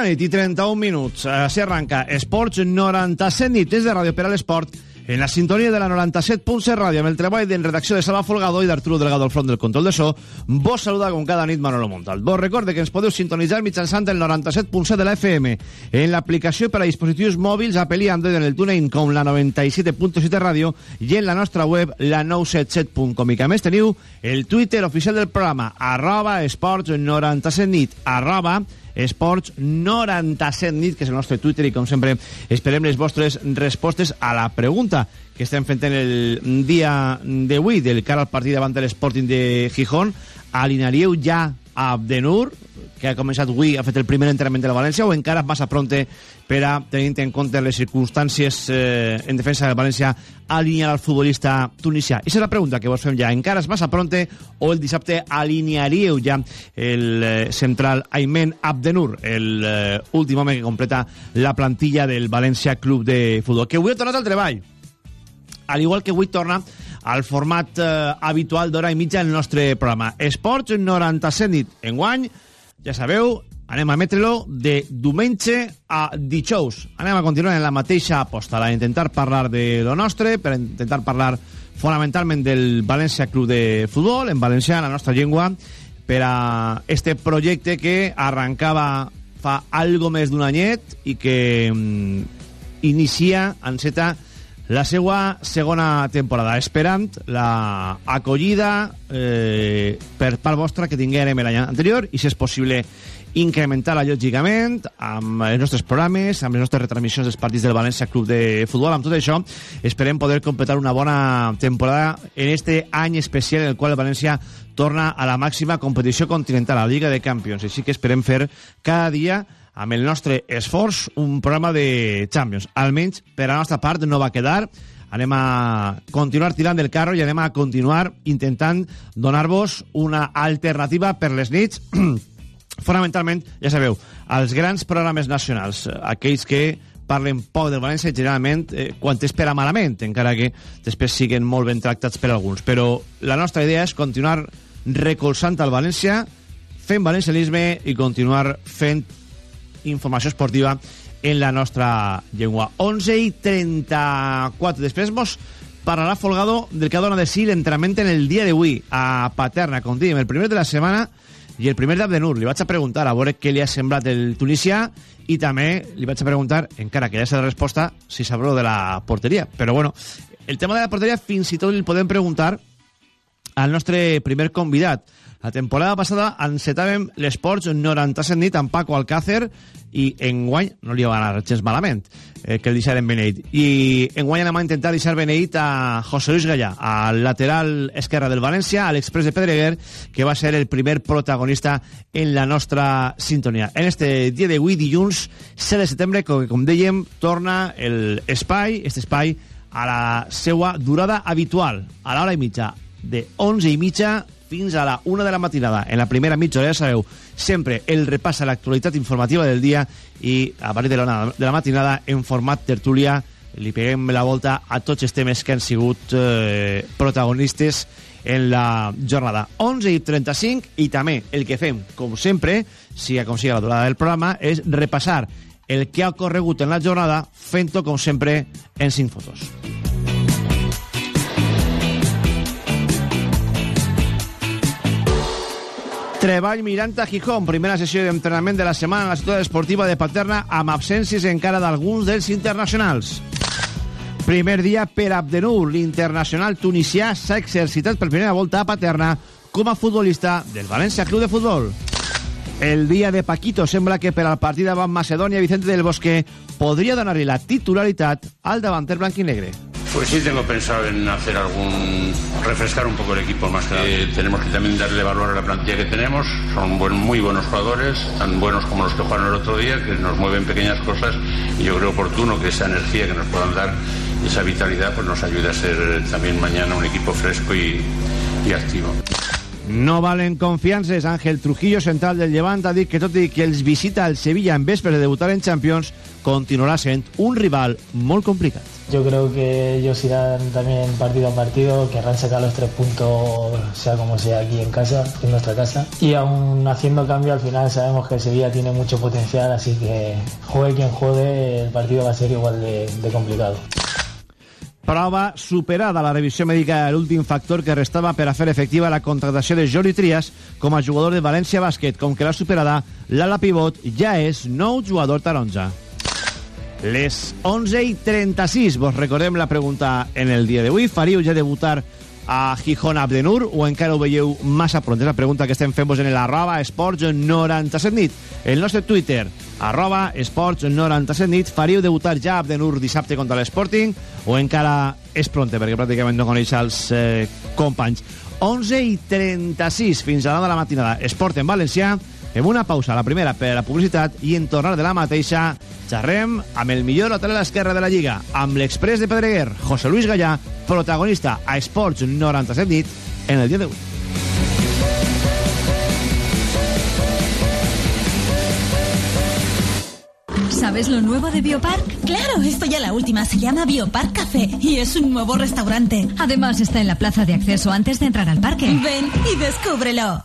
la nit i 31 minuts. Així arranca Esports 97 nit des de Ràdio per a l'Esport en la sintonia de la 97.7 Ràdio amb el treball de redacció de Salva Folgado i d'Arturo Delgado al front del control de so. Vos saluda com cada nit Manolo Montal. Vos recorde que ens podeu sintonitzar mitjançant el 97.7 de la FM en l'aplicació per a dispositius mòbils Apple i Android en el TuneIn com la 97.7 Ràdio i en la nostra web la 977.com i que a més teniu el Twitter oficial del programa arroba esports 97 nit arroba Esports 97 nit, que és el nostre Twitter, i com sempre esperem les vostres respostes a la pregunta que estem fent en el dia d'avui del cara al partit davant de l'Sporting de Gijón. Alinearíeu ja a Abdenur, que ha començat avui, ha fet el primer entrenament de la València, o encara massa pronte per a, tenint en compte les circumstàncies eh, en defensa del València, alinear al futbolista tunisià? I és la pregunta que vos fem ja. Encara és massa pronte o el dissabte alinearíeu ja el eh, central Aymen Abdenur, el eh, últim home que completa la plantilla del València Club de Futbol, que avui ha tornat al treball. Al igual que avui torna al format eh, habitual d'hora i mitja el nostre programa. Esports 97 nit. Enguany, ja sabeu, anem a metre-lo de diumenge a dijous. Anem a continuar en la mateixa aposta, a intentar parlar de lo nostre, per intentar parlar fonamentalment del València Club de Futbol, en valencià, en la nostra llengua, per a este projecte que arrancava fa algo més d'un anyet i que mm, inicia, enceta, la seva segona temporada, esperant la acollida eh, per part vostra que tinguérem l'any anterior i, si és possible, incrementar-la lògicament amb els nostres programes, amb les nostres retransmissions dels partits del València Club de Futbol. Amb tot això, esperem poder completar una bona temporada en este any especial en el qual el València torna a la màxima competició continental, a la Lliga de Campions. Així que esperem fer cada dia amb el nostre esforç un programa de Champions. Almenys per a la nostra part no va quedar. Anem a continuar tirant del carro i anem a continuar intentant donar-vos una alternativa per les nits fonamentalment, ja sabeu, als grans programes nacionals, aquells que parlen poc del València generalment eh, quan t'espera malament, encara que després siguen molt ben tractats per alguns. Però la nostra idea és continuar recolzant al València, fent valencianisme i continuar fent informació esportiva en la nostra llengua. 11 i 34. Després mos parlarà Folgado del que ha de sí l'entrenament en el dia d'avui a Paterna, com dèiem, el primer de la setmana i el primer d'Abdenur. Li vaig a preguntar a veure què li ha semblat el tunisià i també li vaig a preguntar, encara que ja sé la resposta, si sabrà de la porteria. Però bueno, el tema de la porteria fins i tot li podem preguntar al nostre primer convidat. La temporada passada encetàvem l'Esports 97 nit amb Paco Alcácer i enguany no li va anar gens malament eh, que el deixarem beneit. I enguany anem a intentar deixar beneit a José Luis Gallà, al lateral esquerra del València, a l'express de Pedreguer, que va ser el primer protagonista en la nostra sintonia. En este dia d'avui, dilluns 7 de setembre, com, com dèiem, torna l'espai, este espai, a la seua durada habitual, a l'hora i mitja, de 11 i mitja fins a la 1 de la matinada. En la primera mitja hora, ja sabeu, sempre el repàs a l'actualitat informativa del dia i a partir de la, de la matinada en format tertúlia li peguem la volta a tots els temes que han sigut eh, protagonistes en la jornada 11 i 35 i també el que fem, com sempre, si aconsiga la durada del programa, és repassar el que ha corregut en la jornada fent-ho, com sempre, en 5 fotos. Treball mirant a Gijón, primera sessió d'entrenament de la setmana a la ciutat esportiva de Paterna amb absències encara d'alguns dels internacionals. Primer dia per Abdenur, l'internacional tunisià s'ha exercitat per primera volta a Paterna com a futbolista del València Club de Futbol. El dia de Paquito sembla que per al partit davant Macedònia Vicente del Bosque podria donar-li la titularitat al davanter blanc i negre. Pues sí, tengo pensado en hacer algún. refrescar un poco el equipo más que eh, tenemos que también darle valor a la plantilla que tenemos. Son buen, muy buenos jugadores, tan buenos como los que jugaron el otro día, que nos mueven pequeñas cosas. Y yo creo oportuno que esa energía que nos puedan dar, esa vitalidad, pues nos ayude a ser también mañana un equipo fresco y, y activo. No valen confiances. Ángel Trujillo, central del Llevant, ha dit que tot i que els visita al Sevilla en vespres de debutar en Champions, continuará sent un rival molt complicat. Yo creo que ellos irán también partido a partido, querrán sacar los tres puntos, sea como sea, aquí en casa, en nuestra casa. Y aún haciendo cambio, al final sabemos que Sevilla tiene mucho potencial, así que juegue quien juegue, el partido va a ser igual de, de complicado. Prova superada la revisió mèdica de l'últim factor que restava per a fer efectiva la contractació de Jordi Trias com a jugador de València Bàsquet. Com que l'ha superada, l'ala pivot ja és nou jugador taronja. Les 11 i 36, vos recordem la pregunta en el dia d'avui. Faríeu ja debutar a Gijón Abdenur o encara ho veieu massa pront? És la pregunta que estem fent-vos en el arroba esports 97 nit. El nostre Twitter, arroba esports 97 nit. Faríeu debutar ja Abdenur dissabte contra l'Sporting o encara és pront perquè pràcticament no coneix els eh, companys. 11 i 36 fins a la de la matinada. Esport en valencià Fem una pausa, la primera per a la publicitat, i en tornar de la mateixa xerrem amb el millor hotel a l'esquerra de la Lliga, amb l'express de Pedreguer, José Luis Gallà, protagonista a Esports 97 nit, en el dia d'avui. ¿Sabes lo nuevo de Biopark? Claro, estoy a la última. Se llama Biopark Café y es un nuevo restaurante. Además está en la plaza de acceso antes de entrar al parque. Ven y descúbrelo.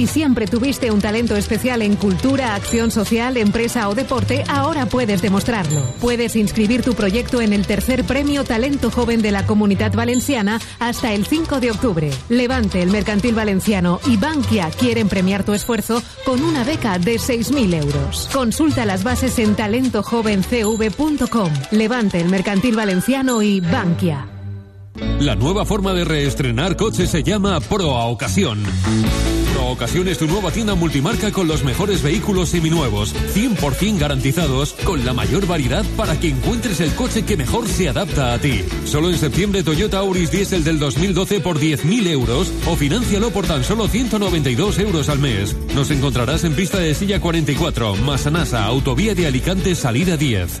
Si siempre tuviste un talento especial en cultura, acción social, empresa o deporte, ahora puedes demostrarlo. Puedes inscribir tu proyecto en el tercer premio Talento Joven de la Comunidad Valenciana hasta el 5 de octubre. Levante, el Mercantil Valenciano y Bankia quieren premiar tu esfuerzo con una beca de 6.000 euros. Consulta las bases en talentojovencv.com. Levante, el Mercantil Valenciano y Bankia. La nueva forma de reestrenar coches se llama Proa Ocasión. Ocasión es tu nueva tienda multimarca con los mejores vehículos seminuevos, 100% garantizados, con la mayor variedad para que encuentres el coche que mejor se adapta a ti. Solo en septiembre Toyota Auris Diesel del 2012 por 10.000 euros o financialo por tan solo 192 euros al mes. Nos encontrarás en pista de silla 44, Masanasa, autovía de Alicante, salida 10.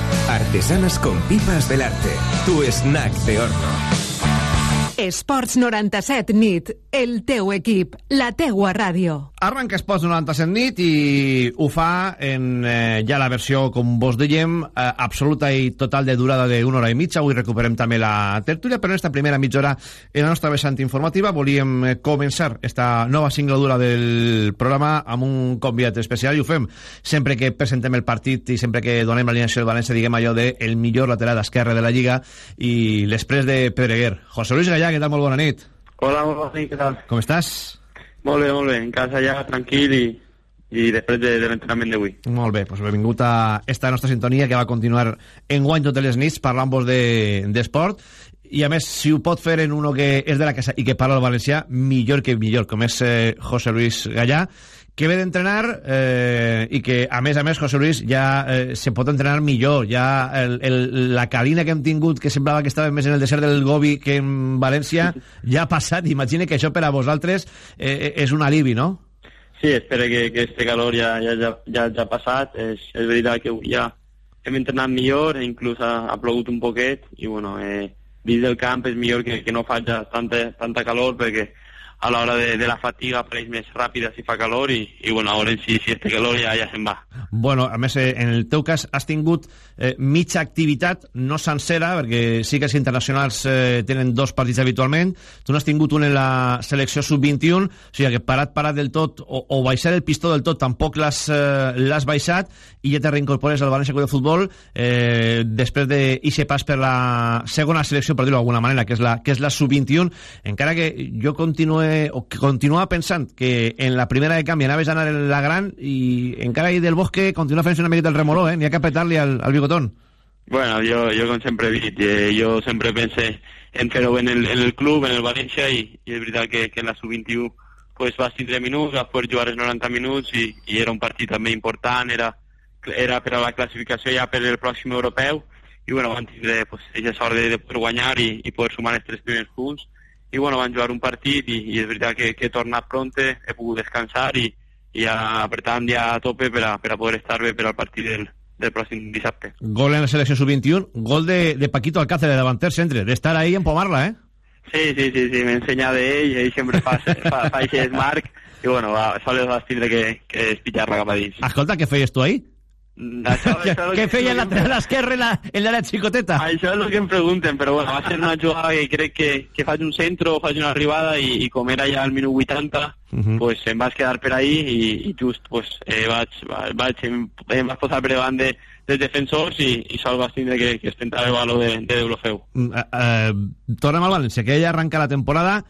Artesanas con pipas del arte. Tu snack de horno. Esports 97 nit, el teu equip, la teua ràdio. Arranca Esports 97 nit i ho fa en eh, ja la versió, com vos dèiem, eh, absoluta i total de durada d'una hora i mitja. Avui recuperem també la tertúlia, però en esta primera mitja hora en la nostra vessant informativa volíem eh, començar esta nova singladura del programa amb un convidat especial i ho fem sempre que presentem el partit i sempre que donem l'alineació del València diguem allò de el millor lateral esquerre de la Lliga i l'express de Pedreguer. José Luis Gallà, què tal? Molt bona nit. Hola, molt bona nit, què tal? Com estàs? Molt bé, molt bé. En casa ja, tranquil i, i després de, de l'entrenament d'avui. Molt bé, doncs benvingut a esta nostra sintonia que va continuar en guany totes les nits parlant-vos d'esport de, i a més, si ho pot fer en uno que és de la casa i que parla el valencià, millor que millor, com és eh, José Luis Gallà que ve d'entrenar eh, i que, a més a més, José Luis, ja eh, se pot entrenar millor. Ja el, el, la cabina que hem tingut, que semblava que estava més en el desert del Gobi que en València, ja ha passat. Imagina que això per a vosaltres eh, és un alibi, no? Sí, espero que, que este calor ja, ja, ja, ja, ja ha passat. És, és veritat que ja hem entrenat millor, inclús ha, ha plogut un poquet, i bueno, eh, dins del camp és millor que, que no faci tanta, tanta calor perquè a l'hora de, de la fatiga apareix més ràpida si fa calor i, i bueno, a veure si, si este calor ja, ja se'n va. Bueno, a més, eh, en el teu cas has tingut eh, mitja activitat, no sencera, perquè sí que els internacionals eh, tenen dos partits habitualment, tu n'has tingut un en la selecció sub-21, o sigui que parat, parat del tot, o, o baixar el pistó del tot, tampoc l'has eh, baixat, i ja te reincorpores al València Club de Futbol eh, després d'aquest pas per la segona selecció, per dir-ho d'alguna manera, que és la, que és la sub-21, encara que jo continue o que continuava pensant que en la primera de canvi anaves a anar en la gran i encara ahí del bosque continua fent una miqueta el remoló, eh? N'hi ha que apretar-li al, al bigotón. Bueno, jo, jo com sempre he dit, eh, jo sempre pense en fer-ho en, el, en el club, en el València, i, i és veritat que, que en la sub-21 pues, vas tindre minuts, vas poder jugar els 90 minuts i, i era un partit també important, era, era per a la classificació ja per el pròxim europeu, i bueno, van tindre pues, aquesta sort de, de poder guanyar i, i poder sumar els tres primers punts, i bueno, van jugar un partit i, i és veritat que, que he tornat pronte, he pogut descansar i, i ja, per tant ja a tope per a, per a poder estar bé per al partit del, del pròxim dissabte. Gol en la selecció sub-21, gol de, de Paquito Alcácer, de davanter centre, d'estar ahí en pomar-la, eh? Sí, sí, sí, sí m'ensenya d'ell, ell sempre fa, fa, fa aquest marc, i bueno, va, sols vas tindre que, que espitjar-la cap a dins. Escolta, què feies tu ahí? Això, això Què feia el lateral esquerre en l'àrea xicoteta? Això és el que em pregunten, però bueno, va ser una jugada que crec que, que faig un centre o faig una arribada i, i com era ja al minut 80, uh -huh. pues em vaig quedar per ahí i, i just pues, eh, vaig, vaig, em, em vaig posar per davant de, dels defensors i, i sol vas tindre que, que estentar el valor de, de Deulofeu. Uh, uh, tornem al València, que ella arranca la temporada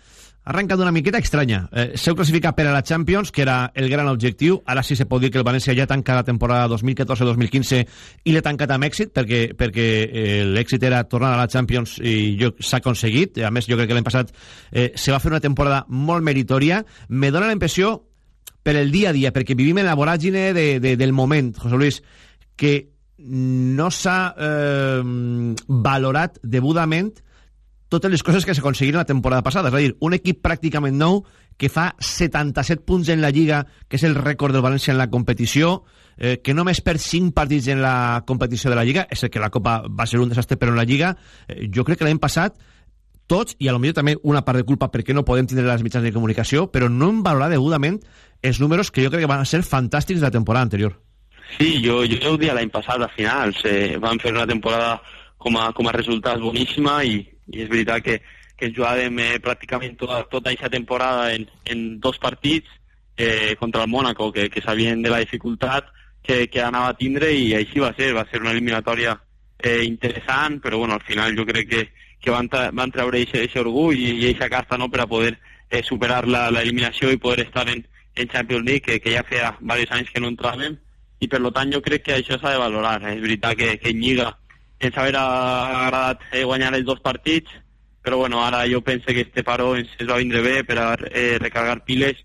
arranca d'una miqueta estranya. Eh, S'heu classificat per a la Champions, que era el gran objectiu. Ara sí se pot dir que el València ja tanca la temporada 2014-2015 i l'ha tancat amb èxit, perquè, perquè eh, l'èxit era tornar a la Champions i s'ha aconseguit. A més, jo crec que l'any passat eh, se va fer una temporada molt meritòria. Me dóna la impressió, per el dia a dia, perquè vivim en la voràgine de, de, del moment, José Luis, que no s'ha eh, valorat debudament totes les coses que s'aconseguiren la temporada passada. És a dir, un equip pràcticament nou que fa 77 punts en la Lliga, que és el rècord del València en la competició, eh, que només per 5 partits en la competició de la Lliga, és que la Copa va ser un desastre, però en la Lliga, eh, jo crec que l'any passat tots, i a lo millor també una part de culpa perquè no podem tindre les mitjans de comunicació, però no hem valorat degudament els números que jo crec que van ser fantàstics de la temporada anterior. Sí, jo, jo ho dia l'any passat, a finals, eh, van fer una temporada com a, com a resultats boníssima i, i és veritat que, que jugàvem eh, pràcticament tota, tota aquesta temporada en, en dos partits eh, contra el Mónaco, que, que sabien de la dificultat que, que anava a tindre i així va ser, va ser una eliminatòria eh, interessant, però bueno, al final jo crec que, que van, tra van treure aquest orgull i aquesta casta no, per a poder eh, superar l'eliminació i poder estar en, en Champions League, que, que ja feia diversos anys que no entràvem, i per tant jo crec que això s'ha de valorar. Eh? És veritat que, que en Lliga ens haurà agradat eh, guanyar els dos partits, però bueno, ara jo penso que este paró ens, ens va vindre bé per a eh, recargar piles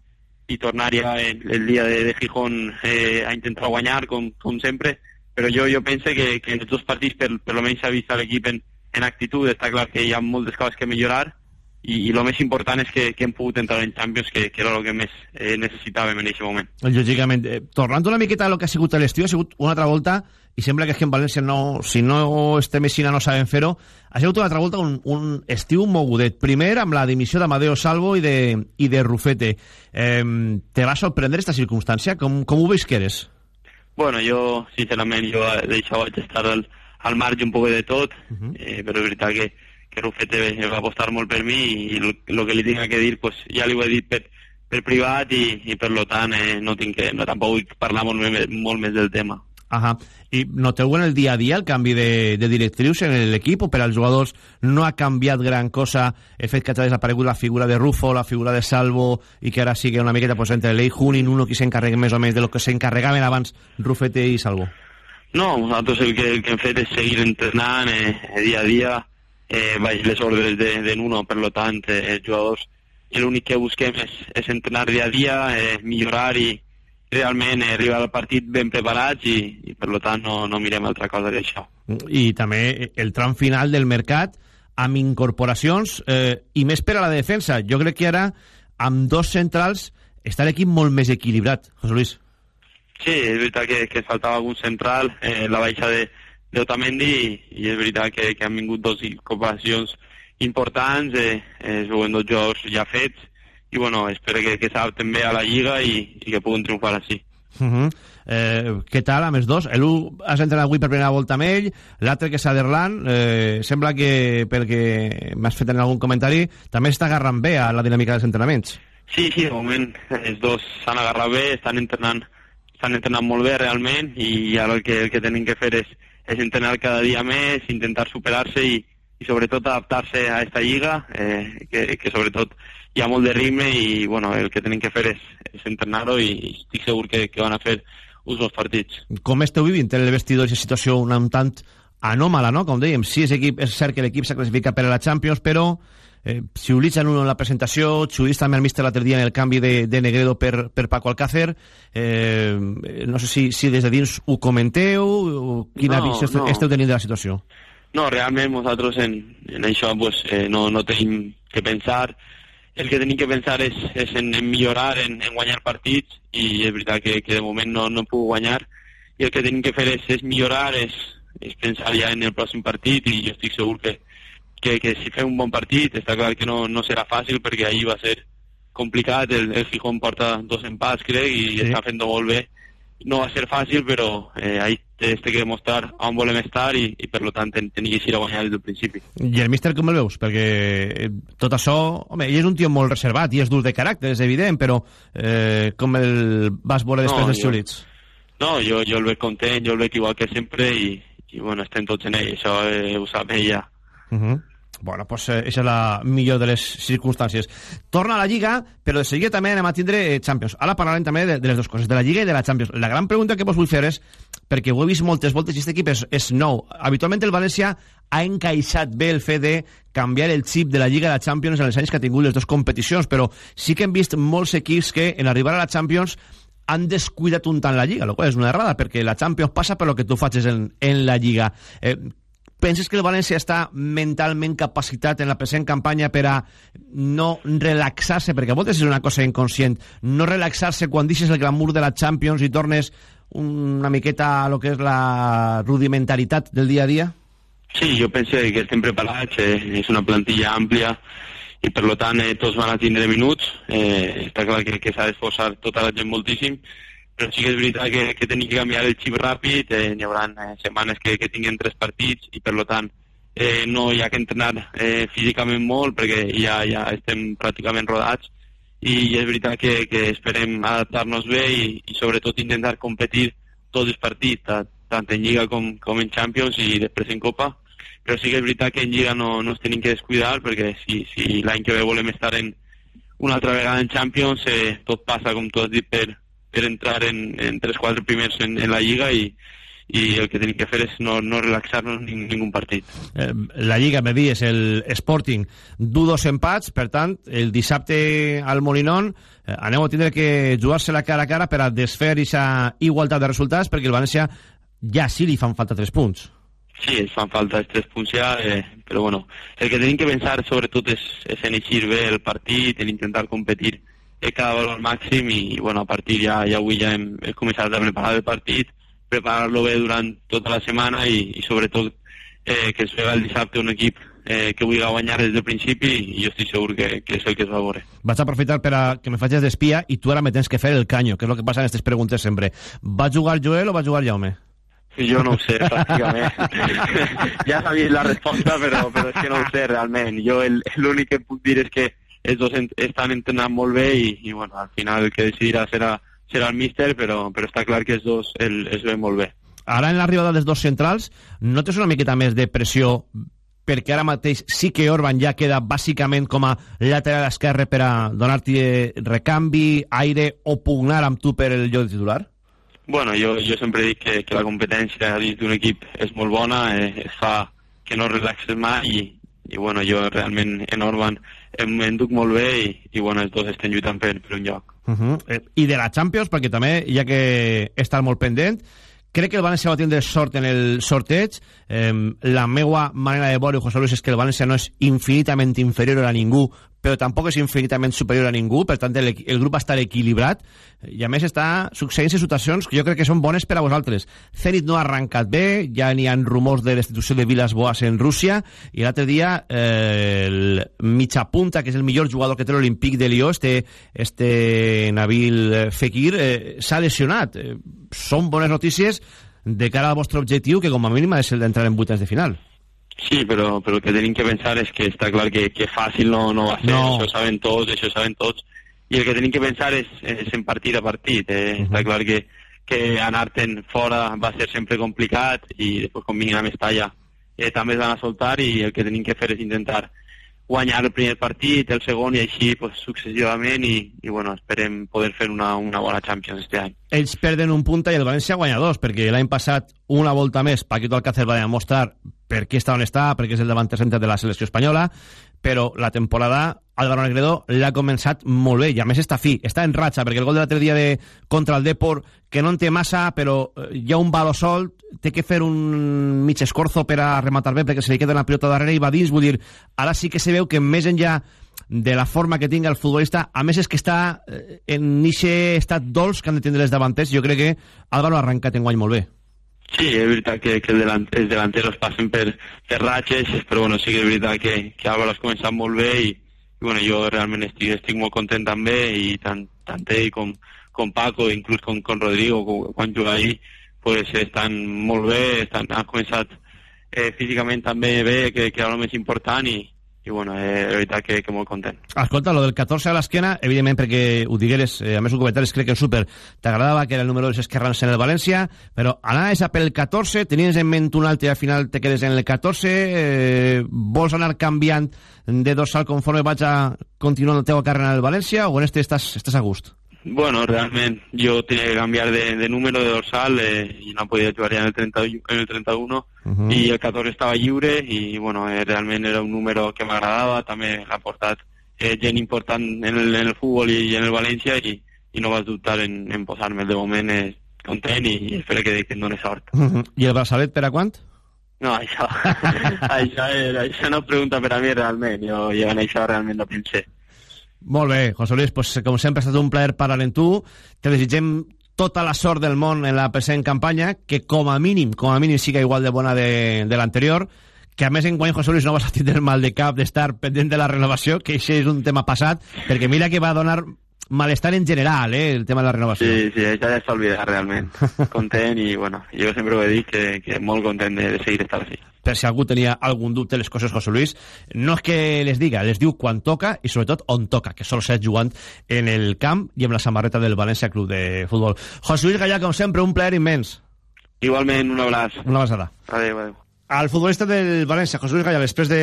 i tornar ja el, el dia de, de Gijón eh, a intentar guanyar, com, com sempre, però jo, jo penso que, que en els dos partits per, per almenys s'ha vist l'equip en, en actitud, està clar que hi ha moltes coses que millorar, i, i el més important és que, que hem pogut entrar en Champions, que, que era el que més eh, necessitàvem en aquest moment. Lògicament. Eh, tornant una miqueta a lo que ha sigut l'estiu, ha sigut una altra volta i sembla que és que en València no, si no estem Messina no saben fer-ho ha sigut una altra volta un, un estiu mogudet primer amb la dimissió d'Amadeo Salvo i de, i de Rufete eh, te va sorprendre aquesta circumstància? Com, com ho veus que eres? Bueno, jo sincerament jo d'això vaig estar al, al marge un poc de tot uh -huh. eh, però és veritat que, que Rufete va apostar molt per mi i el que li tinc que dir pues, ja li ho he dit per, per privat i, i per lo tant eh, no tinc que, no, tampoc vull parlar molt, molt més del tema Ajá. I noteu en el dia a dia el canvi de, de directrius en l'equip o per als jugadors no ha canviat gran cosa el fet que ha desaparegut la figura de Rufo, la figura de Salvo i que ara sigui una miqueta pues, entre l'Ei Junin uno qui s'encarregui més o menys de lo que s'encarregaven abans Rufete i Salvo? No, nosaltres el que, el que hem fet és seguir entrenant eh, dia a dia eh, baix les ordres de, de Nuno, per lo tant eh, els jugadors l'únic que busquem és, és entrenar dia a dia, eh, millorar i, realment eh, arribar al partit ben preparats i, i per tant no, no mirem altra cosa que això. I també el tram final del mercat amb incorporacions eh, i més per a la defensa. Jo crec que ara amb dos centrals està l'equip molt més equilibrat, José Luis. Sí, és veritat que, que faltava algun central, eh, la baixa de d'Otamendi i, i és veritat que, que han vingut dos incorporacions importants, eh, es veuen dos jugadors ja fets, i bueno, espero que, que s'adapten bé a la Lliga i, i que puguin triomfar així. Uh -huh. eh, què tal, a més dos? L'un has entrenat avui per primera volta amb ell, l'altre que és Aderlan, eh, sembla que, pel que m'has fet en algun comentari, també està agarrant bé a la dinàmica dels entrenaments. Sí, sí, de moment els dos s'han agarrat bé, estan entrenant, estan entrenant molt bé realment i ara el que, el que tenen que fer és, és entrenar cada dia més, intentar superar-se i, i sobretot adaptar-se a esta lliga, eh, que, que sobretot hi ha molt de ritme i bueno, el que tenen que fer és, és entrenar-ho i estic segur que, que van a fer uns bons partits. Com esteu vivint en el vestidor aquesta situació una un tant anòmala, no? Com dèiem, sí, és, equip, és cert que l'equip s'ha classificat per a la Champions, però eh, xiulitzen uno en la presentació, xiulits també el míster l'altre dia en el canvi de, de Negredo per, per Paco Alcácer, eh, no sé si, si des de dins ho comenteu, o quina No, visió no. esteu tenint de la situació. No, realment nosaltres en, en això pues, eh, no, no tenim que pensar. El que tenim que pensar és, és en, en millorar, en, en guanyar partits, i és veritat que, que de moment no, no puc guanyar, i el que tenim que fer és, és millorar, és, és pensar ja en el pròxim partit, i jo estic segur que, que, que si fem un bon partit, està clar que no, no serà fàcil, perquè ahir va ser complicat, el, el Gijón porta dos empats, crec, i Sí. està fent molt bé. No va ser fàcil, però eh, té que demostrar on volem estar i, i per lo tant tenir que eixir a guanyar des del principi. I el míster com el veus? Perquè eh, tot això... Home, ell és un tio molt reservat i és dur de caràcter, és evident, però eh, com el vas veure després No, dels xiulits? No, jo, jo el veig content, jo el veig igual que sempre i, i bueno, estem tots en ell, això eh, ho sap ella. Uh -huh. Bueno, pues eh, aquesta és la millor de les circumstàncies. Torna a la Lliga, però de seguida també anem a tindre eh, Champions. Ara parlarem també de, de les dues coses, de la Lliga i de la Champions. La gran pregunta que vos vull fer és, perquè ho he vist moltes voltes i aquest equip és, és nou. Habitualment el València ha encaixat bé el fet de canviar el xip de la Lliga i la Champions en els anys que ha tingut les dues competicions, però sí que hem vist molts equips que en arribar a la Champions han descuidat un tant la Lliga, el qual és una errada, perquè la Champions passa per lo que tu facis en, en la Lliga. Eh, penses que el València està mentalment capacitat en la present campanya per a no relaxar-se, perquè a voltes és una cosa inconscient, no relaxar-se quan deixes el glamour de la Champions i tornes una miqueta a lo que és la rudimentaritat del dia a dia? Sí, jo penso que estem preparats, eh, és una plantilla àmplia i per tant eh, tots van a tindre minuts, eh, està clar que, que s'ha d'esforçar tota la gent moltíssim, però sí que és veritat que, que tenim que canviar el xip ràpid, eh, hi haurà eh, setmanes que, que tinguin tres partits i per lo tant eh, no hi ha que entrenar eh, físicament molt perquè ja, ja estem pràcticament rodats i és veritat que, que esperem adaptar-nos bé i, i sobretot intentar competir tots els partits, ta- tant en Lliga com, com en Champions i després en Copa, però sí que és veritat que en Lliga no, no ens tenim que descuidar perquè si, si l'any que ve volem estar en una altra vegada en Champions eh, tot passa, com tu has dit, per, per entrar en, en 3-4 primers en, en la Lliga i, i el que tenim que fer és no, no relaxar-nos en ningun partit. Eh, la Lliga, me dies, el Sporting du dos empats, per tant, el dissabte al Molinón eh, aneu a tindre que jugar-se la cara a cara per a desfer aquesta igualtat de resultats, perquè el València ja sí li fan falta tres punts. Sí, ens fan falta els tres punts ja, eh, però bueno, el que tenim que pensar sobretot és, és en eixir bé el partit, en intentar competir eh, cada valor màxim i, bueno, a partir ja, ja avui ja hem, hem començat a preparar el partit, preparar-lo bé durant tota la setmana i, i sobretot eh, que es vega el dissabte un equip eh, que vulgui guanyar des del principi i jo estic segur que, que és el que es va veure. Vaig a aprofitar per a que me facis d'espia i tu ara me tens que fer el canyo, que és el que passa en aquestes preguntes sempre. Va jugar Joel o va jugar Jaume? Jo no ho sé, pràcticament. ja sabia la resposta, però, però és que no ho sé realment. Jo el- l'únic que puc dir és que els dos en, estan entrenant molt bé i, i bueno, al final el que decidirà serà, serà el míster, però, però està clar que els dos el, es ven molt bé. Ara en l'arribada dels dos centrals, notes una miqueta més de pressió perquè ara mateix sí que Orban ja queda bàsicament com a lateral esquerre per a donar-te recanvi, aire o pugnar amb tu per el lloc de titular? Bueno, jo, jo sempre dic que, que la competència dins d'un equip és molt bona, eh, es fa que no relaxes mai i, i bueno, jo realment en Orban em, em duc molt bé i, i bueno, els dos estem lluitant per, per un lloc. Uh -huh. eh, I de la Champions, perquè també ha que estar molt pendent, crec que el València va tindre sort en el sorteig. Eh, la meua manera de veure, José Luis, és que el València no és infinitament inferior a ningú, però tampoc és infinitament superior a ningú, per tant el, el grup està equilibrat, i a més està succeint situacions que jo crec que són bones per a vosaltres. Zenit no ha arrencat bé, ja n'hi ha rumors de destitució de Vilas Boas en Rússia, i l'altre dia eh, el mitja punta, que és el millor jugador que té l'Olimpíc de Lió, este, este Nabil Fekir, eh, s'ha lesionat. Eh, són bones notícies de cara al vostre objectiu, que com a mínim és el d'entrar en vuitens de final. Sí, però, però el que tenim que pensar és que està clar que, que fàcil no, no va ser, No. això ho saben tots, això ho saben tots, i el que tenim que pensar és, és en partit a partit, eh? està clar que, que anar-te'n fora va ser sempre complicat i després quan vinguin a Mestalla eh, també es van a soltar i el que tenim que fer és intentar guanyar el primer partit, el segon i així pues, successivament i, i bueno, esperem poder fer una, una bona Champions este any. ells perden un punta i el València guanya dos, perquè l'any passat, una volta més, Paquito Alcácer va demostrar per què està on està, perquè és el davanter centre de la selecció espanyola, però la temporada Álvaro Negredo l'ha començat molt bé, i a més està fi, està en ratxa, perquè el gol de l'altre dia de, contra el Depor, que no en té massa, però eh, hi ha un balo sol, té que fer un mig escorzo per a rematar bé, perquè se li queda una pilota darrere i va dins, vull dir, ara sí que se veu que més enllà de la forma que tinga el futbolista, a més és que està eh, en eixe estat dolç que han de tindre els davanters, jo crec que Álvaro ha arrencat en guany molt bé. Sí, és veritat que, que el delant, els delanteros passen per, per ratxes, però bueno, sí que és veritat que, que Álvaro has començat molt bé i, i bueno, jo realment estic, estic molt content també i tant, tant ell com, com Paco, inclús com, com Rodrigo, com, quan juga ahí, pues estan molt bé, estan, han començat eh, físicament també bé, que, que era el més important i, i bueno, eh, la veritat que, que molt content. Escolta, lo del 14 a l'esquena, evidentment perquè ho digueres, eh, a més un comentari crec que en Super t'agradava que era el número dels esquerrans en el València, però anaves a pel 14, tenies en ment un altre i al final te quedes en el 14, eh, vols anar canviant de dorsal conforme vaig a continuar la teva carrera en el València o en este estàs, estàs a gust? Bueno, realment jo tenia que canviar de, de número de dorsal eh, i no podia jugar ja en el, 30, en el 31 Mhm. i el 14 estava lliure i bueno, eh, realment era un número que m'agradava, també l'ha portat eh, gent important en el, en el futbol i, en el València i, i no vaig dubtar en, en posar-me de moment eh, content i, i espero que, que em doni sort. I el braçalet per a quant? No, això, això, era, això no pregunta per a mi realment, jo, jo en això realment no pensé. Molt bé, José Luis, pues, com sempre ha estat un plaer parlar amb tu. Te desitgem tota la sort del món en la present campanya, que com a mínim, com a mínim siga igual de bona de, de l'anterior, que a més en guany José Luis no vas a tindre mal de cap d'estar pendent de la renovació, que això és un tema passat, perquè mira que va donar malestar en general, eh, el tema de la renovació. Sí, sí, això ja s'ha oblidat realment. Content i, bueno, jo sempre ho he dit que, que molt content de, de seguir estar així. per si algú tenia algun dubte les coses José Luis, no és que les diga, les diu quan toca i sobretot on toca, que sol ser jugant en el camp i amb la samarreta del València Club de Futbol. José Luis Gallà, com sempre, un plaer immens. Igualment, un abraç. Una abraçada. Adéu, adéu. Al futbolista del València, José Luis Gallà, després de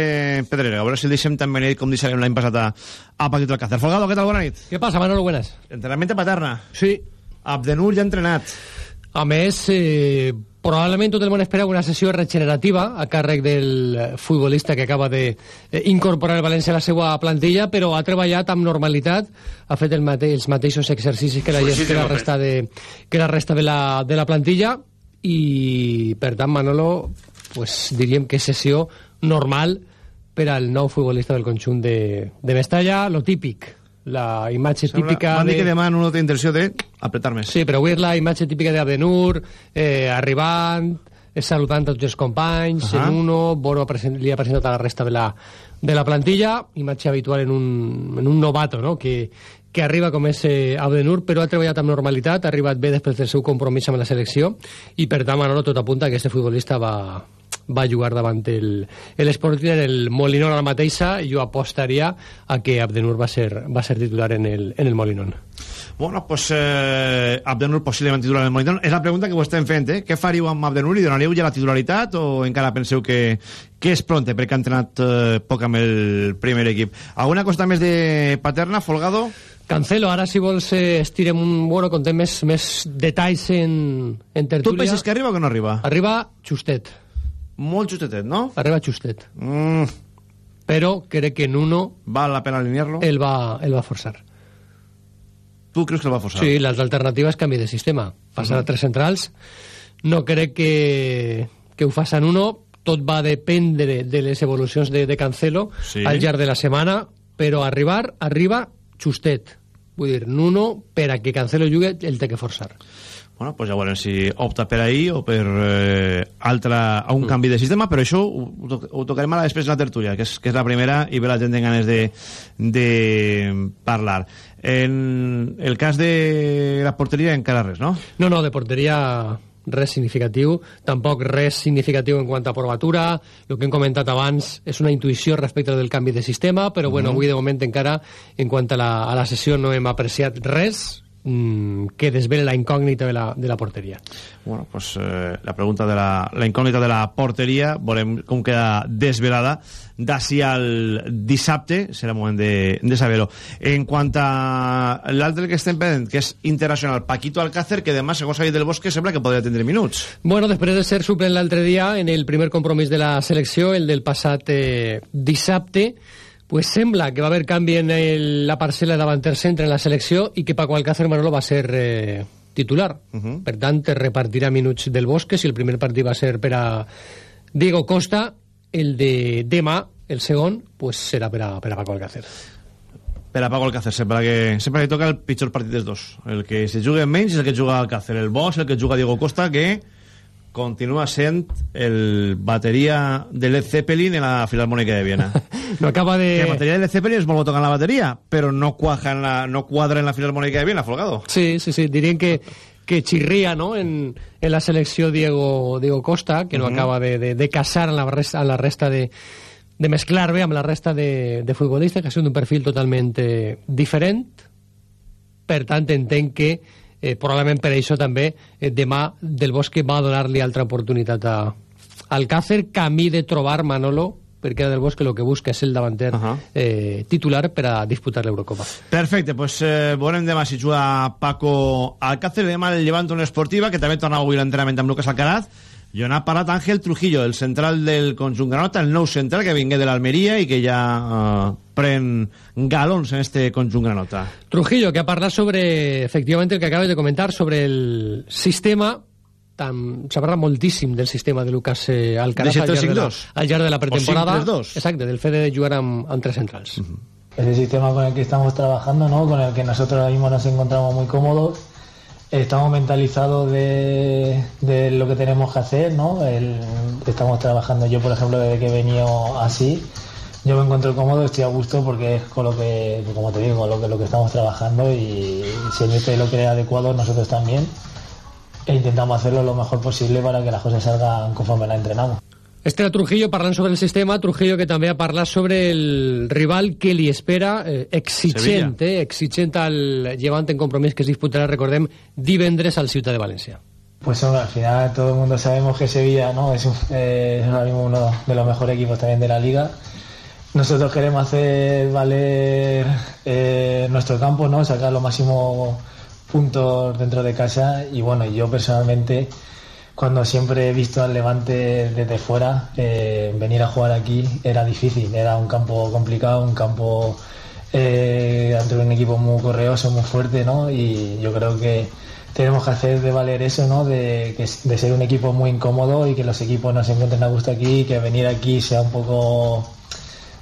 Pedrera, a veure si el deixem tan beneit com deixarem l'any passat a, a Paquito Alcácer. Folgado, què tal? Bona nit. ¿Qué pasa, Manolo? Buenas. Entrenament a Paterna. Sí. Abdenur ja ha entrenat. A més, eh, probablement tot el món espera una sessió regenerativa a càrrec del futbolista que acaba de eh, incorporar el València a la seva plantilla, però ha treballat amb normalitat, ha fet el mate els mateixos exercicis que la, Sí, sí, que la resta, de, que la resta de, la, de la plantilla i, per tant, Manolo, pues, diríem que sessió normal per al nou futbolista del conjunt de, de Mestalla, lo típic, la imatge típica Van dir de... que demà no té intenció de apretar més. Sí, però avui és la imatge típica d'Abdenur, eh, arribant, eh, saludant tots els companys, Ahà. en uno, Boro present, li ha presentat a la resta de la, de la plantilla, imatge habitual en un, en un novato, no?, que, que arriba com és eh, Abdenur, però ha treballat amb normalitat, ha arribat bé després del seu compromís amb la selecció, i per tant, Manolo, tot apunta que este futbolista va, va jugar davant el, el Sporting en el Molinón a la mateixa, i jo apostaria a que Abdenur va ser, va ser titular en el, en el Molinón. Bueno, pues eh, Abdenur possiblement titular en el Monitor. És la pregunta que vos estem fent, eh? Què faríeu amb Abdenur? I donaríeu ja la titularitat o encara penseu que, que és pronte perquè ha entrenat eh, poc amb el primer equip? Alguna cosa més de Paterna, Folgado? Cancelo, ara si vols eh, estirem un... Bueno, contem més, més detalls en, en tertúlia. Tu penses que arriba o que no arriba? Arriba justet. Molt justetet, no? Arriba justet. Mm. Però crec que Nuno... Val la pena alinear-lo? El va, el va forçar. Tu creus que el va forçar? Sí, l'altra alternativa és canvi de sistema. Passar Mhm. a tres centrals. No crec que, que ho facin uno. Tot va dependre de les evolucions de, de Cancelo Sí. al llarg de la setmana. però arribar, arriba justet. Vull dir, Nuno, per a que Cancelo jugui, el té que forçar. Bueno, pues ja veurem si opta per ahir o per eh, altra, a un mm. canvi de sistema, però això ho, ho, tocarem ara després en la tertúlia, que és, que és la primera i ve la gent en ganes de, de parlar. En el cas de la porteria encara res, no? No, no, de porteria res significatiu, tampoc res significatiu en quant a provatura, el que hem comentat abans és una intuïció respecte del canvi de sistema, però bueno, mm -hmm. avui de moment encara en quant a la, a la sessió no hem apreciat res, que desvele la incògnita de la, de la porteria. Bueno, pues eh, la pregunta de la, la incògnita de la porteria, veurem com queda desvelada d'ací al dissabte, serà moment de, de saber-ho. En quant a l'altre que estem pendent, que és internacional, Paquito Alcácer, que demà, segons ha dit del Bosque, sembla que podria tindre minuts. Bueno, després de ser suplent l'altre dia, en el primer compromís de la selecció, el del passat eh, dissabte, pues sembla que va haver canvi en el, la parcel·la davanter centre en la selecció i que Paco Alcácer Manolo va ser eh, titular. Uh -huh. Per tant, repartirà minuts del Bosque. Si el primer partit va ser per a Diego Costa, el de demà, el segon, pues serà per a, per a Paco Alcácer. Per a Paco Alcácer, sempre que, sempre que toca el pitjor partit dels dos. El que se juga menys és el que juga Alcácer. El bo és el que juga Diego Costa, que continua sent el bateria de Led Zeppelin en la Filarmònica de Viena. no acaba de... Que la bateria de Led Zeppelin és molt tocant la bateria, però no, cuaja en la, no quadra en la Filarmònica de Viena, Folgado. Sí, sí, sí, dirien que, que chirría ¿no? en, en la selecció Diego, Diego Costa, que no uh -huh. acaba de, de, de casar en la resta, en la resta de, de mesclar bé amb la resta de, de futbolistes, que ha sigut un perfil totalment eh, diferent. Per tant, entenc que eh, probablement per això també eh, demà del Bosque va donar-li altra oportunitat a Alcácer, camí de trobar Manolo perquè del Bosque el que busca és el davanter uh -huh. eh, titular per a disputar l'Eurocopa. Perfecte, pues eh, veurem demà si juga Paco Alcácer, demà el llevant esportiva, que també torna avui l'entrenament amb Lucas Alcaraz, on ha parlat Àngel Trujillo, el central del conjunt Granota, el nou central que vingué de l'Almeria i que ja eh, pren galons en este conjunt Granota. Trujillo, que ha parlat sobre, efectivament, el que acabes de comentar, sobre el sistema s'ha parlat moltíssim del sistema de Lucas eh, Alcaraz al llarg, de la, al llarg de la pretemporada. Exacte, del fet de jugar amb, amb tres centrals. Uh -huh. El sistema con el que estamos trabajando, ¿no? con el que nosotros ahora mismo nos encontramos muy cómodos estamos mentalizados de, de, lo que tenemos que hacer, ¿no? Estamos trabajando, yo por ejemplo, desde que he venido así, yo me encuentro cómodo, estoy a gusto porque es con lo que, como te digo, lo que, lo que estamos trabajando y si el míster lo cree adecuado, nosotros también, e intentamos hacerlo lo mejor posible para que las cosas salgan conforme la entrenamos. Este era Trujillo parlant sobre el sistema, Trujillo que també ha parlat sobre el rival que li espera, eh, exigent, eh, exigent al llevant en compromís que es disputarà, recordem, divendres al Ciutat de València. Pues hombre, al final todo el mundo sabemos que Sevilla ¿no? es, un, eh, es ahora mismo uno de los mejores equipos también de la liga. Nosotros queremos hacer valer eh, nuestro campo, ¿no? sacar los máximos puntos dentro de casa y bueno, yo personalmente cuando siempre he visto al Levante desde fuera, eh, venir a jugar aquí era difícil, era un campo complicado, un campo eh, ante un equipo muy correoso, muy fuerte, ¿no? Y yo creo que tenemos que hacer de valer eso, ¿no? De, de ser un equipo muy incómodo y que los equipos no se encuentren a gusto aquí, que venir aquí sea un poco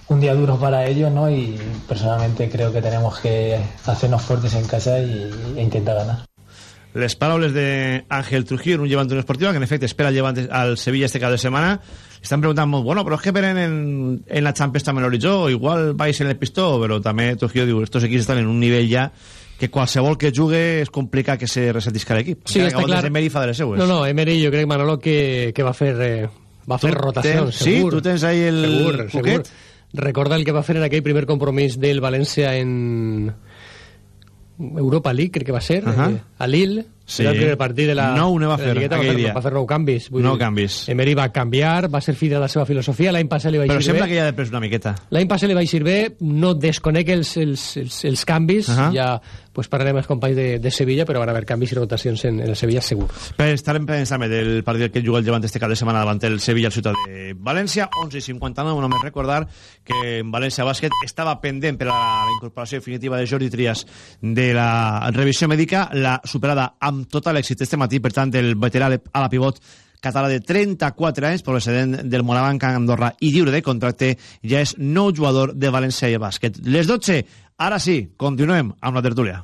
un día duro para ellos, ¿no? Y personalmente creo que tenemos que hacernos fuertes en casa y, e intentar ganar. Les paraules d'Àngel Trujillo, un llevant d'una esportiva, que en efecte espera el llevant al Sevilla este cada de setmana. Estan preguntant molt, bueno, però és que venen en, en la Champions també l'horitzó, igual vais en el pistó, però també Trujillo diu, estos equips estan en un nivell ja que qualsevol que jugue és complicat que se resetisca l'equip. Sí, està clar. Emery fa de les seues. No, no, Emery jo crec, Manolo, que, que va fer, eh, va fer rotacions, tens, segur. Sí, tu tens ahí el... Segur, segur. Recorda el que va fer en aquell primer compromís del València en Europa League, crec que va ser, uh -huh. eh, a Lille, sí. el primer partit de la, no ho va fer, va fer, dia. va fer nou canvis. Vull no dir, canvis. Emery va canviar, va ser fill de la seva filosofia, l'any passat li va Però sembla bé. que ja ha després una miqueta. L'any passat li va eixir bé, no desconec els, els, els, els canvis, uh -huh. ja pues, parlarem amb els companys de, de Sevilla, però van haver canvis i rotacions en, en el Sevilla segur. Per estar en pensament del partit que juga el Llevant este cap de setmana davant el Sevilla al ciutat de València, 11 i 59, només recordar que en València Bàsquet estava pendent per a la incorporació definitiva de Jordi Trias de la revisió mèdica, la superada amb total èxit este matí, per tant el veterà a la pivot català de 34 anys, procedent del Morabanca Andorra i lliure de contracte, ja és nou jugador de València i bàsquet. Les 12, ara sí, continuem amb la tertúlia.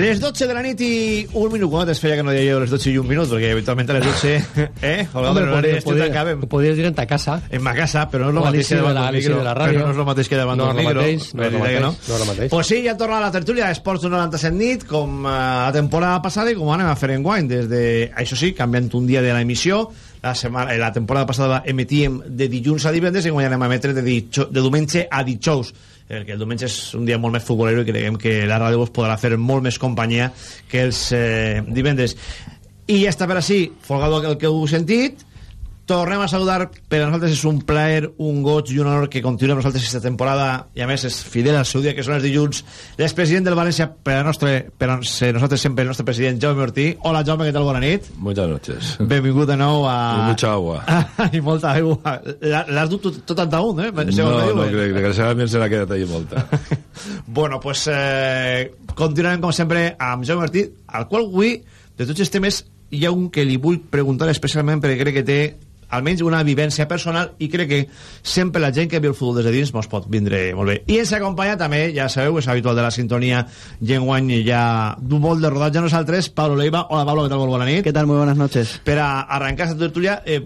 Les 12 de la nit i un minut. Quan es feia que no deia jo les 12 i un minut? Perquè habitualment a les 12... Eh? Hombre, no podria- esto podria- t'acabem. Ho podries dir en ta casa. En ma casa, però no és a mateix que davant la- del a micro. de la ràdio. Però no és lo mateix que davant No del micro. mateix, no és que mateix, no és lo mateix. Pues sí, ja torna la tertúlia d'Esports 97 nit, com eh, la temporada passada i com anem a fer en guany. Des de, això sí, canviant un dia de l'emissió, la, setmana, eh, la temporada passada emetíem de dilluns a divendres i guany anem a emetre de, ditxo, de diumenge a dijous. Perquè el diumenge és un dia molt més futbolero i creiem que la ràdio vos podrà fer molt més companyia que els eh, divendres. I ja està per així Folgado el que heu sentit tornem a saludar per a nosaltres és un plaer, un goig i un honor que continuem nosaltres aquesta temporada i a més és fidel al seu dia que són els dilluns l'expresident del València per a, nostre, per a nosaltres sempre el nostre president Jaume Ortí Hola Jaume, què tal? Bona nit Muchas noches. Benvingut de nou a... Y mucha agua. I molta aigua L'has dut tot, tot en damunt, eh? No, Segons me no, diuen. crec, desgraciadament se l'ha quedat ahí molta. Bueno, pues eh, continuarem com sempre amb Jaume Martí, al qual avui, de tots els temes, hi ha un que li vull preguntar especialment perquè crec que té almenys una vivència personal i crec que sempre la gent que viu el futbol des de dins mos pot vindre molt bé. I ens acompanya també, ja sabeu, és habitual de la sintonia i enguany ja d'un vol de rodatge a nosaltres, Pablo Leiva. Hola Pablo, què tal? Molt bona nit. ¿Qué tal? Muy buenas noches. Per a arrencar aquesta tertúlia, eh,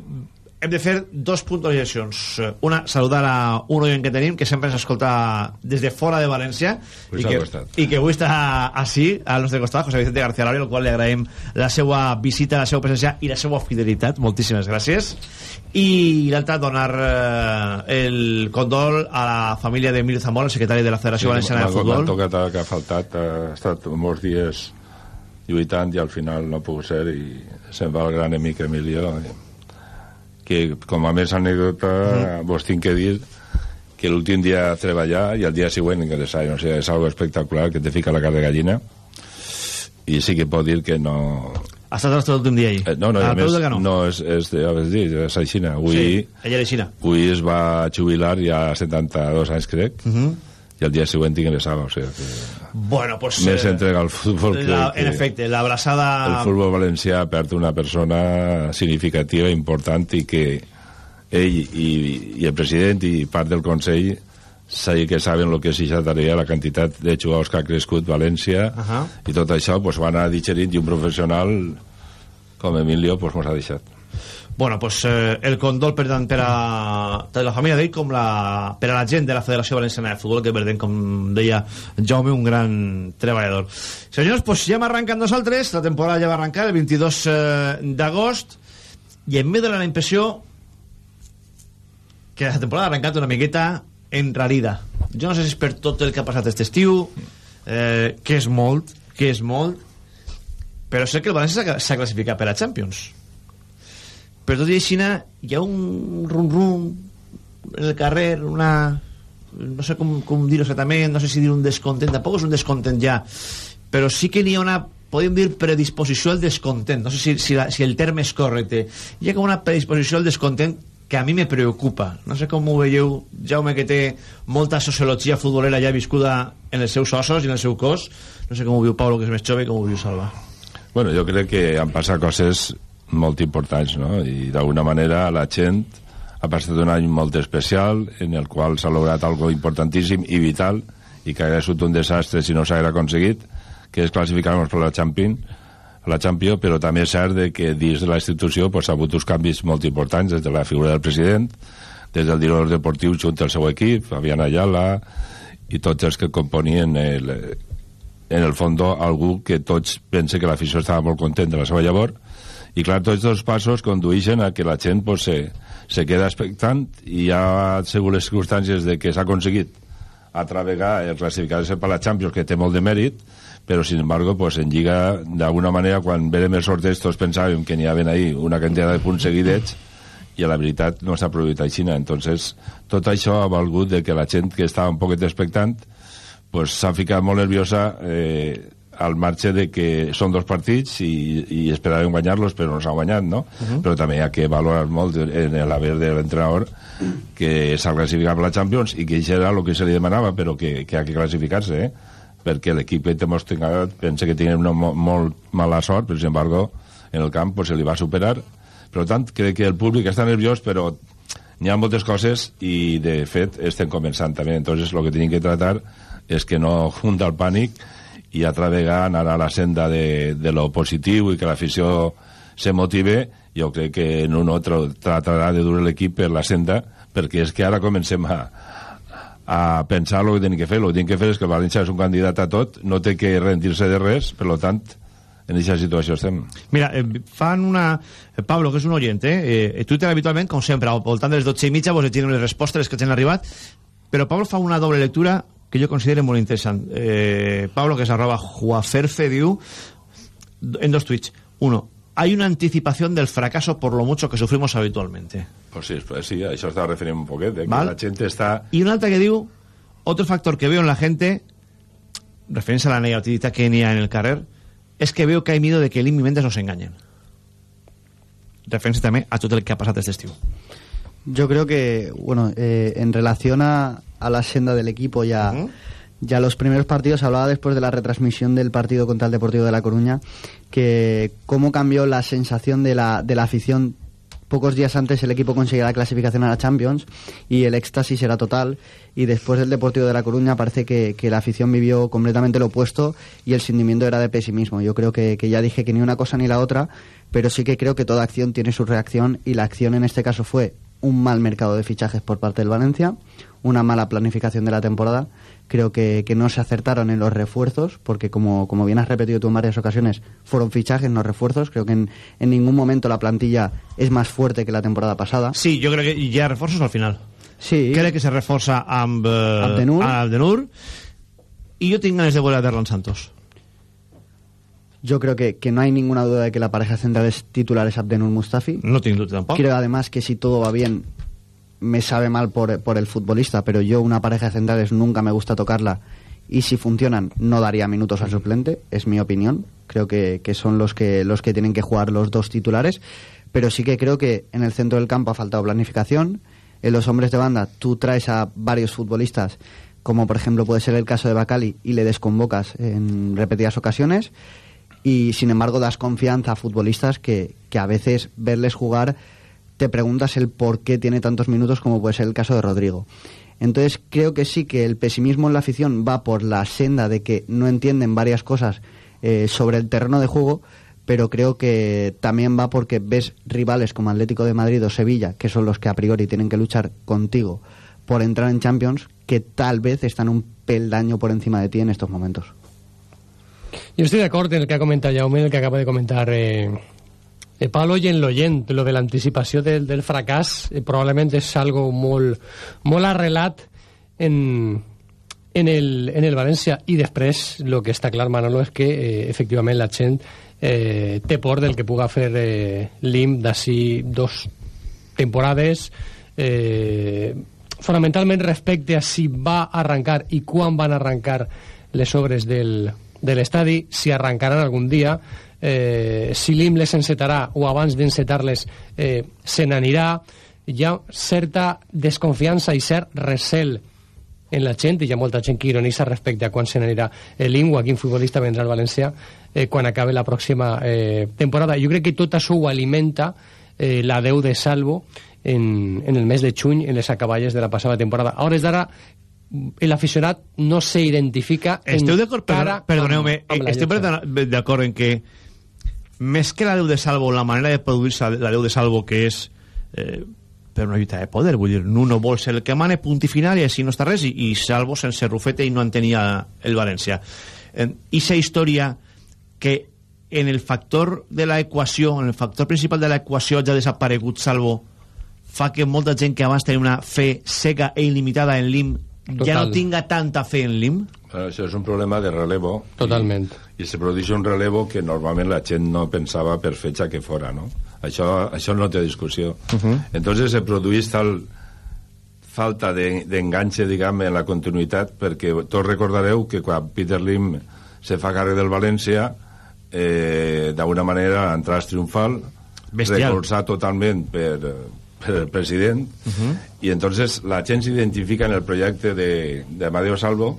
hem de fer dos puntualitzacions. Eh, Una, saludar a un oient que tenim, que sempre ens escolta des de fora de València, Pues i que, costat. i que avui està així, al nostre costat, José Vicente García Lario, al qual li agraïm la seva visita, la seva presència i la seva fidelitat. Moltíssimes gràcies. I l'altre, donar eh, el condol a la família d'Emilio Zamora, el secretari de la Federació Valenciana de m'ha- M'ha Futbol. tocat que ha faltat, ha estat molts dies lluitant i al final no ha pogut ser i se'n va el gran amic Emilio que com a més anècdota Mhm. vos tinc que dir que l'últim dia a treballar i el dia següent ingressar, no sé, és algo espectacular que te fica la cara de gallina i sí que pot dir que no... Ha estat el nostre últim dia ahí. Eh, no, no, A a peu més, canó. no, és, és, ja vas dir, és així. Avui, Sí, ella era Xina. avui es va jubilar ja a 72 anys, crec, Uh -huh. El dia següent ingressava, o sigui que Bueno, pues... més eh, entrega al futbol que, la, que en efecte, l'abraçada... el futbol valencià perd una persona significativa, important i que ell i, i el president i part del Consell sí que saben el que és aquesta tarea, la quantitat de jugadors que ha crescut València Ahà. i tot això pues, va anar digerint i un professional com Emilio pues, mos ha deixat Bueno, pues eh, el condol per tant per a tant la família d'ell com la, per a la gent de la Federació Valenciana de Futbol que perdem, com deia Jaume, un gran treballador. Senyors, pues ja hem arrencat nosaltres, la temporada ja va arrencar el 22 eh, d'agost i mi dóna la impressió que la temporada ha arrencat una miqueta enrarida. Jo no sé si és per tot el que ha passat aquest estiu, eh, que és molt, que és molt, però sé que el València s'ha classificat per a Champions però tot i així hi ha un rum-rum en el carrer, una... no sé com, com dir-ho exactament, no sé si dir un descontent, tampoc és un descontent ja, però sí que n'hi ha una, podem dir, predisposició al descontent, no sé si, si, la, si el terme és correcte. Hi ha com una predisposició al descontent que a mi me preocupa. No sé com ho veieu, Jaume, que té molta sociologia futbolera ja viscuda en els seus ossos i en el seu cos. No sé com ho viu Pablo, que és més jove, com ho viu Salva. Bueno, jo crec que han passat coses molt importants, no? I d'alguna manera la gent ha passat un any molt especial en el qual s'ha lograt algo importantíssim i vital i que hauria sigut un desastre si no s'hagués aconseguit, que és classificar-nos per la Champions, la Champions, però també és cert que dins de la institució pues, ha hagut uns canvis molt importants des de la figura del president, des del director deportiu junt al seu equip, Fabián Ayala i tots els que componien el, en el fons algú que tots pensa que l'afició estava molt content de la seva llavor i clar, tots els passos condueixen a que la gent pues, se, se queda expectant i ja sigut les circumstàncies de que s'ha aconseguit atravegar el classificar-se per la Champions que té molt de mèrit però sin embargo pues en Lliga d'alguna manera quan verem els sorteig tots pensàvem que n'hi havia ahí una quantitat de punts seguidets i a la veritat no s'ha produït així. Entonces tot això ha valgut de que la gent que estava un poquet expectant pues s'ha ficat molt nerviosa eh, al marge de que són dos partits i, i esperàvem guanyar-los però no s'han guanyat, no? Uh -huh. Però també hi ha que valorar molt en l'haver de l'entrenador que s'ha classificat per la Champions i que això era el que se li demanava però que, que ha que classificar-se, eh? perquè l'equip que té Mostingat pensa que tiene una mo molt mala sort, però sin embargo en el camp pues, se li va superar per tant crec que el públic està nerviós però n'hi ha moltes coses i de fet estem començant també entonces el que tenim que tratar és que no junta el pànic i altra vegada anar a la senda de, de lo positiu i que l'afició se motive, jo crec que en un altre tratarà de dur l'equip per la senda, perquè és que ara comencem a, a pensar el que tenim que fer. El que tenim que fer és que el València és un candidat a tot, no té que rendir-se de res, per tant, en aquesta situació estem. Mira, eh, fan una... Pablo, que és un oyent, eh? eh Twitter habitualment, com sempre, al voltant de les 12 i mitja, vos tenen les respostes que t'han arribat, però Pablo fa una doble lectura que yo considero muy interesante. Eh, Pablo, que es arroba Juaferfe, diu, en dos tweets. Uno, hay una anticipación del fracaso por lo mucho que sufrimos habitualmente. Pues sí, pues sí, a eso estaba refiriendo un poquete, eh, que la gente está... Y un altra que diu, otro factor que veo en la gente, referencia a la negatividad que tenía en el carrer, es que veo que hay miedo de que Lim y Mendes nos engañen. Referencia también a todo el que ha pasado este estilo. Yo creo que, bueno, eh, en relación a, a la senda del equipo ya. Ya los primeros partidos, hablaba después de la retransmisión del partido contra el Deportivo de La Coruña, que cómo cambió la sensación de la, de la afición pocos días antes el equipo conseguía la clasificación a la Champions y el éxtasis era total y después del Deportivo de La Coruña parece que, que la afición vivió completamente lo opuesto y el sentimiento era de pesimismo. Yo creo que, que, ya dije que ni una cosa ni la otra, pero sí que creo que toda acción tiene su reacción y la acción en este caso fue un mal mercado de fichajes por parte del Valencia, una mala planificación de la temporada. Creo que, que no se acertaron en los refuerzos, porque como, como bien has repetido tú en varias ocasiones, fueron fichajes, no refuerzos. Creo que en, en ningún momento la plantilla es más fuerte que la temporada pasada. Sí, yo creo que ya refuerzos al final. Sí. Cree que se refuerza amb, eh, Abdenur. a Abdenur y yo tengo ganas de volver a Derlan Santos. Yo creo que, que, no hay ninguna duda de que la pareja central es titular es Abdenur Mustafi. No tengo duda tampoco. Creo además que si todo va bien, me sabe mal por, por el futbolista, pero yo una pareja de centrales nunca me gusta tocarla y si funcionan no daría minutos al suplente, es mi opinión. Creo que, que, son los que, los que tienen que jugar los dos titulares, pero sí que creo que en el centro del campo ha faltado planificación. En los hombres de banda tú traes a varios futbolistas, como por ejemplo puede ser el caso de Bacali, y le desconvocas en repetidas ocasiones. Y sin embargo das confianza a futbolistas que, que a veces verles jugar te preguntas el por qué tiene tantos minutos como puede ser el caso de Rodrigo. Entonces creo que sí que el pesimismo en la afición va por la senda de que no entienden varias cosas eh, sobre el terreno de juego, pero creo que también va porque ves rivales como Atlético de Madrid o Sevilla, que son los que a priori tienen que luchar contigo por entrar en Champions, que tal vez están un peldaño por encima de ti en estos momentos. Yo estoy de acuerdo en el que ha comentado Jaume, en el que acaba de comentar eh, eh, Pablo i en l'oient, lo de l'anticipació del, del fracàs eh, probablement és algo molt, molt arrelat en, en, el, en el València i després el que està clar Manolo és que eh, efectivament la gent eh, té por del que puga fer eh, l'IM d'ací dos temporades. Eh, fonamentalment respecte a si va arrencar i quan van arrencar les obres del, de l'estadi, si arrencaran algun dia eh, si l'IM les encetarà o abans d'encetar-les eh, se n'anirà hi ha certa desconfiança i cert recel en la gent, i hi ha molta gent que ironitza respecte a quan se n'anirà l'Im o a quin futbolista vendrà al València eh, quan acabe la pròxima eh, temporada. Jo crec que tot això ho alimenta eh, la Déu de Salvo en, en el mes de juny en les acaballes de la passada temporada. A hores d'ara l'aficionat no s'identifica Esteu d'acord? Perdoneu-me, estem d'acord en que més que la Déu de Salvo, la manera de produir-se la Déu de Salvo, que és eh, per una lluita de poder, vull dir, Nuno vol ser el que mane, punt i final, i així no està res, i, i Salvo sense Rufete i no en tenia el València. Eh, Ixa història que en el factor de la equació, en el factor principal de la equació ja ha desaparegut Salvo, fa que molta gent que abans tenia una fe seca e il·limitada en l'IM ja no tinga tanta fe en l'IM? Bueno, això és un problema de relevo. Totalment. I, i se produeix un relevo que normalment la gent no pensava per fetge que fora, no? Això, això no té discussió. Uh -huh. Entonces se produeix tal falta d'enganxe, de, diguem, en la continuïtat, perquè tots recordareu que quan Peter Lim se fa càrrec del València, eh, d'alguna manera l'entrada triomfal, Bestial. recolzat totalment per, per el president, uh -huh. i entonces la gent s'identifica en el projecte de, de Amadeo Salvo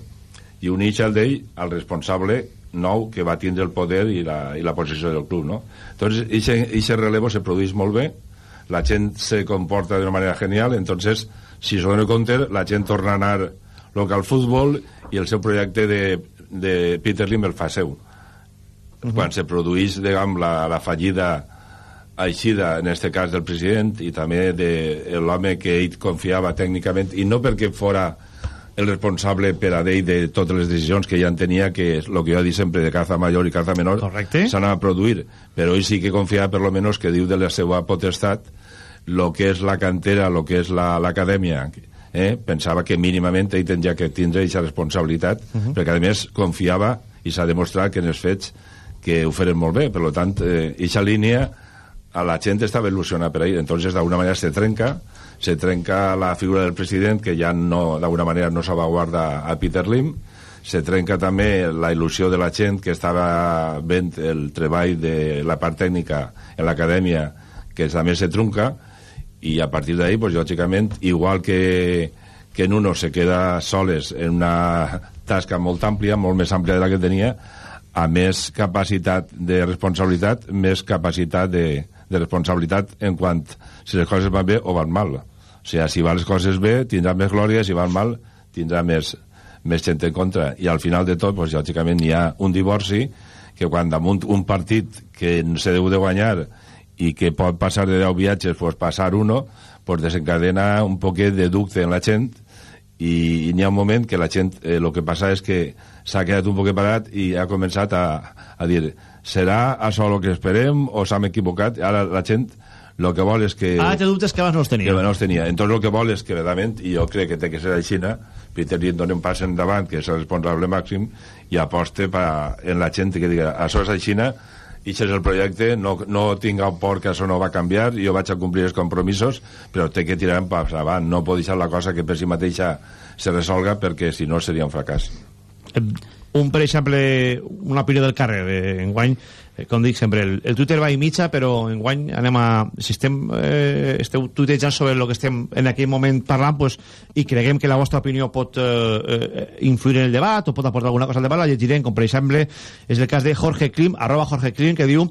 i uneix al d'ell al responsable nou que va tindre el poder i la, i la posició del club, no? Entonces, aquest relevo se produeix molt bé, la gent se comporta d'una manera genial, entonces, si se dona compte, la gent torna a anar local futbol i el seu projecte de, de Peter Lim el fa seu. Uh -huh. Quan se produeix, diguem, la, la fallida aixida, en este cas del president, i també de l'home que ell confiava tècnicament, i no perquè fora el responsable per a d'ell de totes les decisions que ja en tenia, que és el que jo he dit sempre de caza major i caza menor, s'anava a produir. Però ell sí que confiava, per lo menos, que diu de la seva potestat el que és la cantera, el que és l'acadèmia, eh? pensava que mínimament ell tindria que tindre aquesta responsabilitat, uh -huh. perquè a més confiava i s'ha demostrat que en els fets que ho feren molt bé, per tant, aquesta eh, línia a la gent estava il·lusionada per ahir, entonces d'alguna manera se trenca, se trenca la figura del president, que ja no, d'alguna manera no salvaguarda a Peter Lim, se trenca també la il·lusió de la gent que estava vent el treball de la part tècnica en l'acadèmia, que també se trunca, i a partir d'ahí, pues, lògicament, igual que, que en uno se queda soles en una tasca molt àmplia, molt més àmplia de la que tenia, a més capacitat de responsabilitat, més capacitat de, de responsabilitat en quant si les coses van bé o van mal. O sigui, si van les coses bé, tindrà més glòria, si van mal, tindrà més, més gent en contra. I al final de tot, pues, lògicament, hi ha un divorci que quan damunt un partit que se deu de guanyar i que pot passar de 10 viatges, pues, passar uno, pues, desencadena un poquet de ducte en la gent i, i n'hi ha un moment que la gent, eh, el que passa és que s'ha quedat un poquet parat i ha començat a, a dir serà això el que esperem o s'hem equivocat? Ara la gent el que vol és que... Ah, té dubtes que abans no els tenia. Que no els tenia. Entonces el que vol és que, verdament, i jo crec que té que ser així, Peter Lim doni un pas endavant, que és el responsable màxim, i aposte pa, en la gent que diga, això és així, i això és el projecte, no, no tingueu por que això no va canviar, jo vaig a complir els compromisos, però té que tirar en pas avant, no pot deixar la cosa que per si mateixa se resolga, perquè si no seria un fracàs. Un, per exemple, una opinió del carrer, eh, enguany, eh, com dic sempre, el, el Twitter va i mitja, però enguany anem a... Si estem, eh, esteu tuitejant sobre el que estem en aquell moment parlant, pues, i creguem que la vostra opinió pot eh, eh, influir en el debat o pot aportar alguna cosa al debat, la llegirem, com per exemple és el cas de Jorge Klim, arroba Jorge Klim, que diu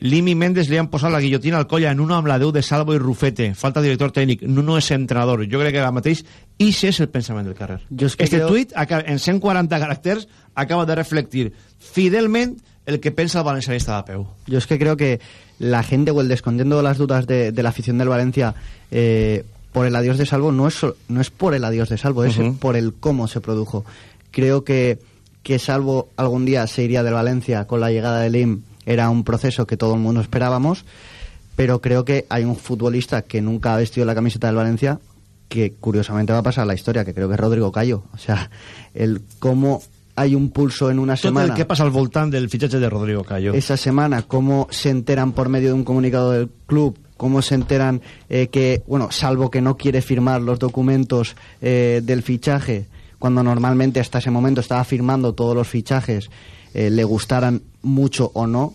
Limi Mendes li han posat la guillotina al coll en uno amb la Déu de Salvo i Rufete. Falta director tècnic. No és entrenador. Jo crec que ara mateix i és el pensament del carrer. es que este creo... tuit, en 140 caràcters, acaba de reflectir fidelment el que pensa el valencianista de peu. Yo es que creo que la gente o el descontento de las dudas de, de la afición del Valencia eh, por el adiós de Salvo no es, no es por el adiós de Salvo, es por el cómo se produjo. Creo que, que Salvo algún día se iría del Valencia con la llegada de Lim era un proceso que todo el mundo esperábamos, pero creo que hay un futbolista que nunca ha vestido la camiseta del Valencia que curiosamente va a pasar la historia, que creo que es Rodrigo Cayo. O sea, el cómo hay un pulso en una semana. el que passa al voltant del fitxatge de Rodrigo Cayo. esa semana, cómo se enteran por medio de un comunicado del club, cómo se enteran eh, que, bueno, salvo que no quiere firmar los documentos eh, del fichaje, cuando normalmente hasta ese momento estaba firmando todos los fichajes, eh, le gustaran mucho o no,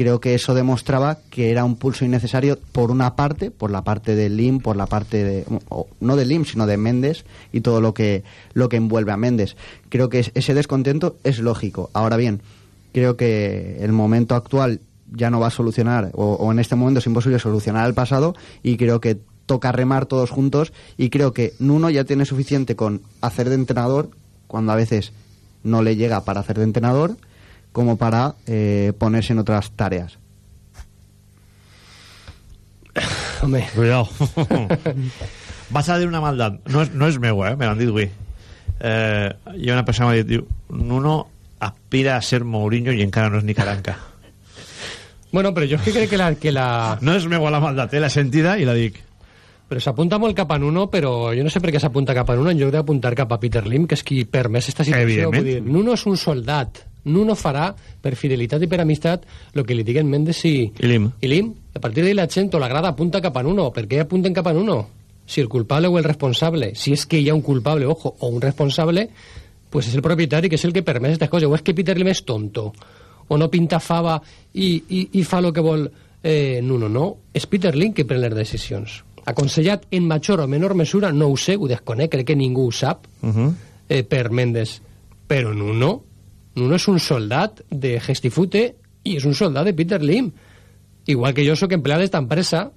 creo que eso demostraba que era un pulso innecesario por una parte, por la parte de Lim, por la parte de no de Lim, sino de Méndez y todo lo que lo que envuelve a Méndez. Creo que ese descontento es lógico. Ahora bien, creo que el momento actual ya no va a solucionar o en este momento es imposible solucionar el pasado y creo que toca remar todos juntos y creo que Nuno ya tiene suficiente con hacer de entrenador cuando a veces no le llega para hacer de entrenador como para eh, ponerse en otras tareas. Hombre. Cuidado. Vas a dir una maldad. No és, no és meu, eh? Me l'han dit avui. Eh, hi ha una persona que diu, Nuno aspira a ser Mourinho i encara no és ni caranca. Bueno, però jo és que crec que la... Que la... No és meua la maldat, eh? La sentida i la dic. Però s'apunta molt cap a Nuno, però jo no sé per què s'apunta cap a Nuno en lloc d'apuntar cap a Peter Lim, que és qui permès aquesta situació. Vull dir, Nuno és un soldat. Nuno farà, per fidelitat i per amistat, el que li diguen Mendes i, I Lim. i Lim. A partir d'ahí la gent o l'agrada apunta cap a Nuno. Per què apunten cap a Nuno? Si el culpable o el responsable, si és que hi ha un culpable, ojo, o un responsable, pues és el propietari que és el que permet aquestes coses. O és que Peter Lim és tonto, o no pinta fava i, i, i fa el que vol eh, Nuno. No, és Peter Lim que pren les decisions. Aconsellat en major o menor mesura, no ho sé, ho desconec, crec que ningú ho sap, Uh -huh. eh, per Mendes. Però Nuno, Nuno és un soldat de Gestifute i és un soldat de Peter Lim. Igual que jo sóc empleat d'esta empresa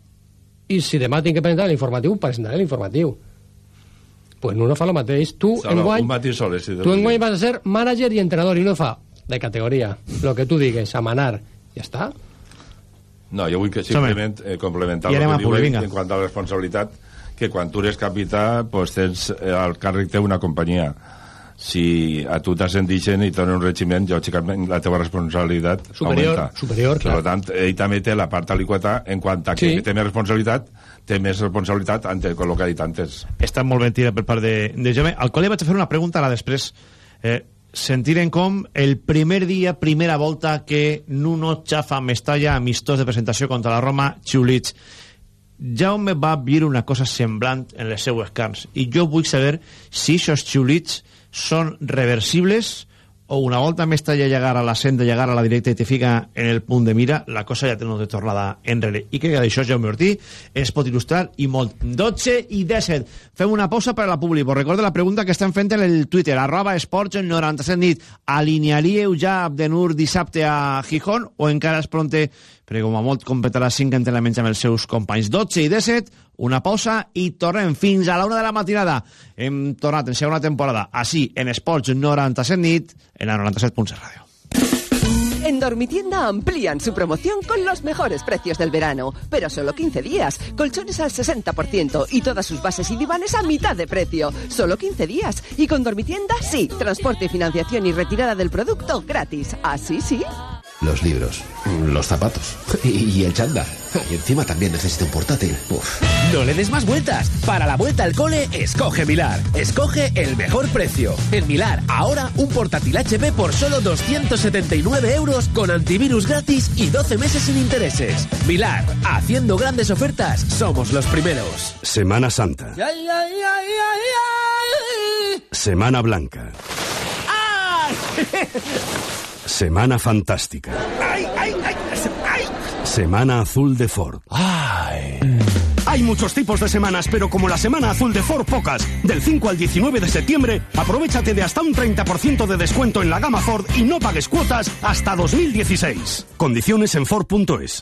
i si demà tinc que presentar l'informatiu, presentaré l'informatiu. Pues Nuno fa el mateix. Tu, Solo enguany, si tu enguany vas a ser manager i entrenador i no fa de categoria. Lo que tu digues, a manar. Ja està. No, jo vull que simplement eh, complementar I el que diu ell en quant a la responsabilitat, que quan tu eres capità pues, tens eh, al càrrec té una companyia. Si a tu t'ascendixen i donen un regiment, lògicament la teva responsabilitat Superior, augmenta. superior, clar. Per tant, ell també té la part aliquata en quant a que Sí. té més responsabilitat, té més responsabilitat ante el que ha dit antes. Està molt ben per part de, de Jaume, al qual li vaig fer una pregunta ara després. Eh, sentirem com el primer dia, primera volta que Nuno xafa Mestalla amistós de presentació contra la Roma, Xiulits. Jaume va dir una cosa semblant en les seues carns i jo vull saber si aquests xiulits són reversibles o una volta Mestalla llegar a la senda, llegar a la directa i te fica en el punt de mira, la cosa ja té una tornada enrere. I crec que d'això Jaume Ortí es pot il·lustrar i molt. 12 i 17. Fem una pausa per a la públic. Vos recordo la pregunta que estem fent en el Twitter, arroba esports en 97 nit. Alinearíeu ja Abdenur dissabte a Gijón o encara és pronte perquè com a molt completarà 5 entrenaments amb els seus companys. 12 i 17, una pausa i tornem fins a la una de la matinada. Hem tornat en segona temporada, així, en Esports 97 nit, en la 97.7 Ràdio. En Dormitienda amplían su promoción con los mejores precios del verano, pero solo 15 días. Colchones al 60% y todas sus bases y divanes a mitad de precio. Solo 15 días. Y con Dormitienda sí, transporte, financiación y retirada del producto gratis. ¿Así sí? Los libros, los zapatos y el chándal. Y encima también necesita un portátil. Uf. No le des más vueltas. Para la vuelta al cole, escoge Milar. Escoge el mejor precio. En Milar, ahora un portátil HP por solo 279 euros con antivirus gratis y 12 meses sin intereses. Milar, haciendo grandes ofertas, somos los primeros. Semana Santa. Semana Blanca. Semana Fantástica. ¡Ay, ay, ay! ¡Ay! Semana Azul de Ford. Hay muchos tipos de semanas, pero como la Semana Azul de Ford pocas, del 5 al 19 de septiembre, aprovechate de hasta un 30% de descuento en la gama Ford y no pagues cuotas hasta 2016. Condiciones en Ford.es.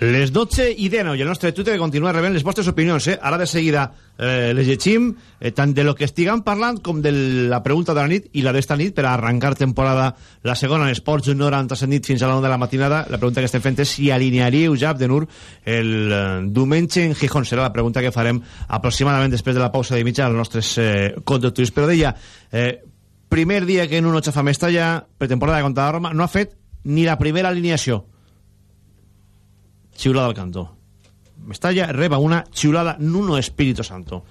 Les 12 i 19, i el nostre Twitter continua rebent les vostres opinions, eh? Ara de seguida eh, les llegim, eh, tant de lo que estiguem parlant com de la pregunta de la nit i la d'esta nit per arrencar temporada la segona en Esports 90 nit fins a la 1 de la matinada. La pregunta que estem fent és si alinearíeu ja Abdenur el eh, diumenge en Gijón. Serà la pregunta que farem aproximadament després de la pausa de mitja als nostres eh, conductors. Però deia, eh, primer dia que en un 8 fa Mestalla, pretemporada contra la Roma, no ha fet ni la primera alineació xiulada al cantó. Mestalla reba una xiulada Nuno Espíritu Santo.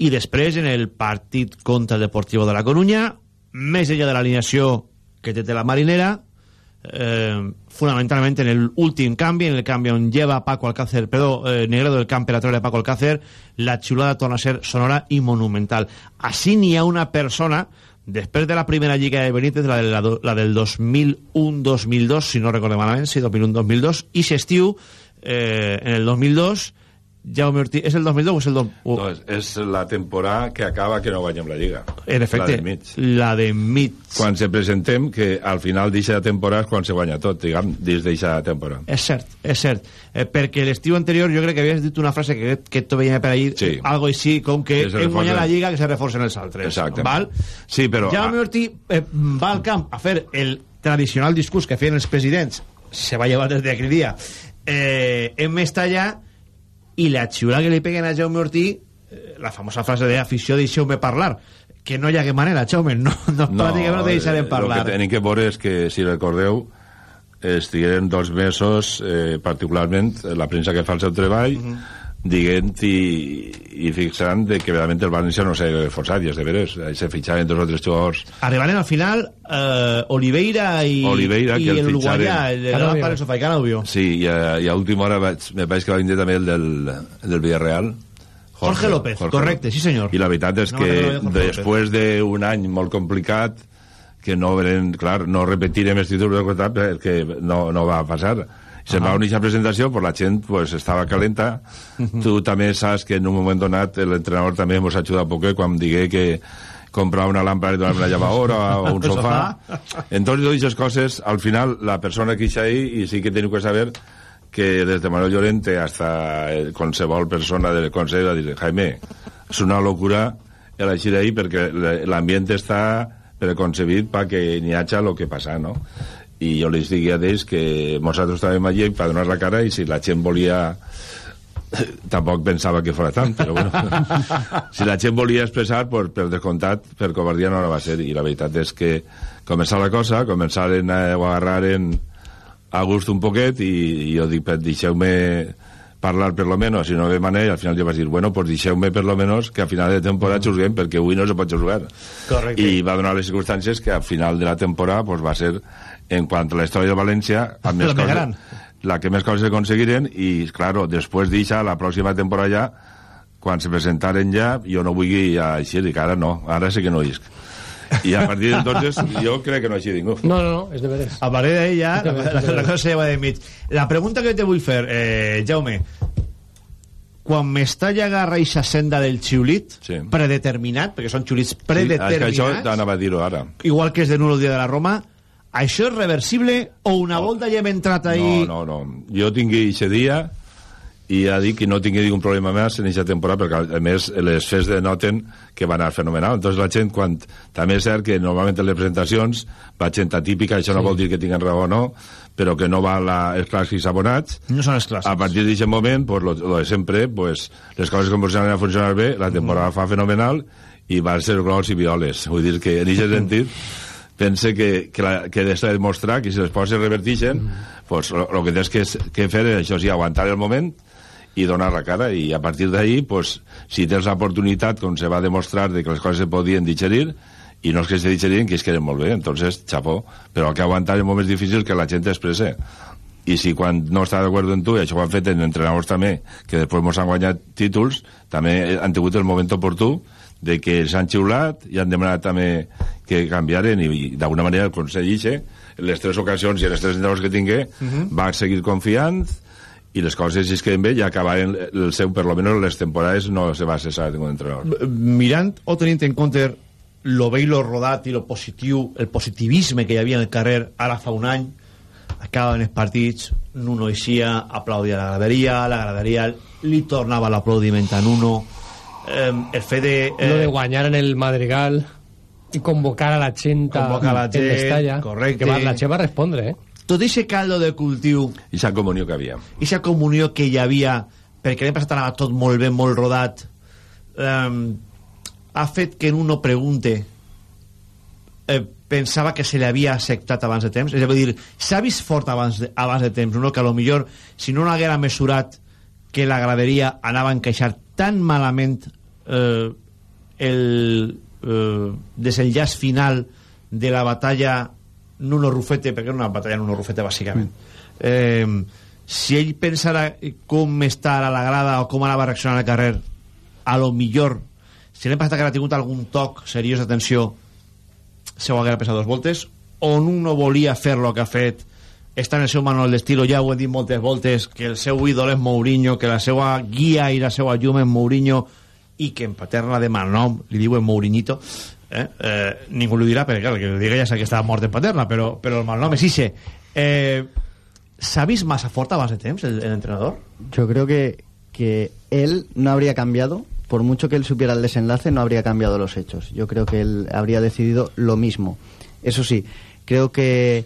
I després, en el partit contra el Deportivo de la Coruña, més enllà de l'alineació que té la Marinera, eh, fonamentalment en el últim canvi, en el canvi on lleva Paco Alcácer, perdó, eh, Negredo del camp per a treure Paco Alcácer, la xiulada torna a ser sonora i monumental. Així n'hi ha una persona després de la primera lliga de Benítez, la, de la, del 2001-2002, si no recordem malament, sí, 2001-2002, i s'estiu, eh, en el 2002, Jaume Ortiz... És el 2002 o és el... Do... No, és, és la temporada que acaba que no guanyem la Lliga. En efecte, la de mig. La de mig. Quan se presentem, que al final d'aquesta temporada és quan se guanya tot, diguem, dins d'aquesta temporada. És cert, és cert. Eh, perquè l'estiu anterior jo crec que havies dit una frase que, que tu veia per ahir, sí. algo així com que, hem guanyat la Lliga, que se reforcen els altres. Exacte. Val? Sí, però... Jaume Ortiz eh, va al camp a fer el tradicional discurs que feien els presidents, se va llevar des d'aquell dia, eh, en Mestalla, i la xiula que li peguen a Jaume Ortiz, eh, la famosa frase de afició, deixeu-me parlar, que no hi hagué manera, Jaume, no, no, no pràcticament no te deixarem eh, parlar. El que tenim que veure és que, si recordeu, estigueren dos mesos, eh, particularment la premsa que fa el seu treball, Mhm. Dient i, i fixant de que realment el València no s'ha reforçat, i és de veres. Se fitxaven dos o tres jugadors Arribaren al final eh, Oliveira i, Oliveira, i que el el uruguaià, el el sofà i Canobio. Sí, i a, i a última hora vaig, me pareix que va vindre també el del, el del Villarreal. Jorge López, correcte, sí senyor. I la veritat és No que Jorge després d'un any molt complicat, que no veren, clar, no repetirem els títols perquè no, no va passar. Se'n va unir a presentació, pues la gent pues, estava calenta. tu també saps que en un moment donat l'entrenador també ens ajuda poc quan digué que comprar una làmpara i donar una llavadora o un sofà. Entonces, totes aquestes coses, al final, la persona que hi ahí, i sí que teniu que saber que des de Manuel Llorente hasta el qualsevol persona del Consell va dir, Jaime, és una locura el així d'ahir perquè l'ambient està preconcebit perquè n'hi haja el que passa, no? I jo les digui a ells que nosaltres estàvem allí per donar la cara i si la gent volia tampoc pensava que fora tant, però bueno. si la gent volia expressar, pues, per descomptat, per covardia no la va ser. I la veritat és que començar la cosa, començaren a, o agarraren a gust un poquet i, i jo dic, deixeu-me parlar per lo menos, si no de manera, al final jo vaig dir, bueno, pues deixeu-me per lo menos que a final de temporada juguem, perquè avui no se pot jugar. Correcte. I va donar les circumstàncies que al final de la temporada pues, va ser, en quant a la història de València, amb La més coses, gran. la que més coses aconseguiren i, claro, després d'aixa, la pròxima temporada ja, quan se presentaren ja, jo no vull així, dic, ara no, ara sí que no isc. I a partir d'entonces, jo crec que no així ningú. No, no, no, és de veres. A partir d'ahí ja la, la, la cosa se lleva de mig. La pregunta que te vull fer, eh, Jaume, quan Mestalla agarra eixa senda del xiulit, Sí. predeterminat, perquè són xiulits Sí, predeterminats, això anava a dir-ho ara. igual que és de nulo el dia de la Roma, això és reversible o una volta ja hem entrat ahí... No, no, no. Jo tingui aquest dia i ja dic que no tingui ningú problema més en aquesta temporada perquè a més les fes denoten que va anar fenomenal entonces la gent quan també és cert que normalment en les presentacions va gent atípica això no Sí. vol dir que tinguin raó o no però que no va la, els clàssics abonats No són els clàssics. a partir d'aquest moment pues, lo, lo de sempre pues, les coses començaran a funcionar bé la temporada fa fenomenal i van ser glors i violes vull dir que en aquest sentit pense que, que, la, que de demostrar que si les coses es revertixen pues, lo, lo que tens que, que fer és això sí, aguantar el moment i donar la cara i a partir d'ahí pues, si tens l'oportunitat com se va demostrar de que les coses se podien digerir i no és que se digeriren, que es queden molt bé entonces, xapó, però que aguantar en moments difícils que la gent expresse i si quan no està d'acord amb tu, i això ho han fet en entrenadors també, que després mos han guanyat títols, també han tingut el moment oportú de que s'han xiulat i han demanat també que canviaren i, i d'alguna manera el Consell ixe, en les tres ocasions i en les tres entrenadors que tingué, Mhm. va seguir confiant i les coses es queden bé i acabaren el seu, per lo menos les temporades no se va cessar ningú entrenador. Mirant o tenint en compte lo bé i lo rodat i lo positiu, el positivisme que hi havia en el carrer ara fa un any, acabaven els partits Nuno eixia, aplaudia la graderia la graderia li tornava l'aplaudiment a Nuno eh, el fet de... Eh, Lo de guanyar en el Madrigal i convocar a la gent convocar a la gent, Mestalla, correcte que va, la gent va respondre eh? tot aquest caldo de cultiu i sa comunió que havia i sa comunió que hi havia perquè l'any passat anava tot molt bé, molt rodat eh, ha fet que uno pregunte eh, pensava que se li havia acceptat abans de temps és a dir, s'ha vist fort abans de, abans de temps no? que a lo millor si no n'haguera mesurat que la graderia anava a encaixar tan malament eh, el eh, desenllaç final de la batalla Nuno Rufete perquè era una batalla Nuno Rufete bàsicament mm. eh, si ell pensara com estar a la grada o com anava reaccionar al carrer a lo millor si l'hem passat que ha tingut algun toc seriós d'atenció se ho haguera pensat dos voltes o no volia fer lo que ha fet està en el seu manual d'estilo ja ho he dit moltes voltes que el seu ídol és Mourinho que la seva guia i la seva llum és Mourinho i que en paterna de malnom li diuen Mourinhito eh? Eh, ningú li dirà perquè que li diga ja sap que estava mort en paterna però, però el malnom és ixe eh, s'ha vist massa fort abans de temps el, el entrenador? Yo creo que, que él no habría cambiado por mucho que él supiera el desenlace, no habría cambiado los hechos. Yo creo que él habría decidido lo mismo. Eso sí, creo que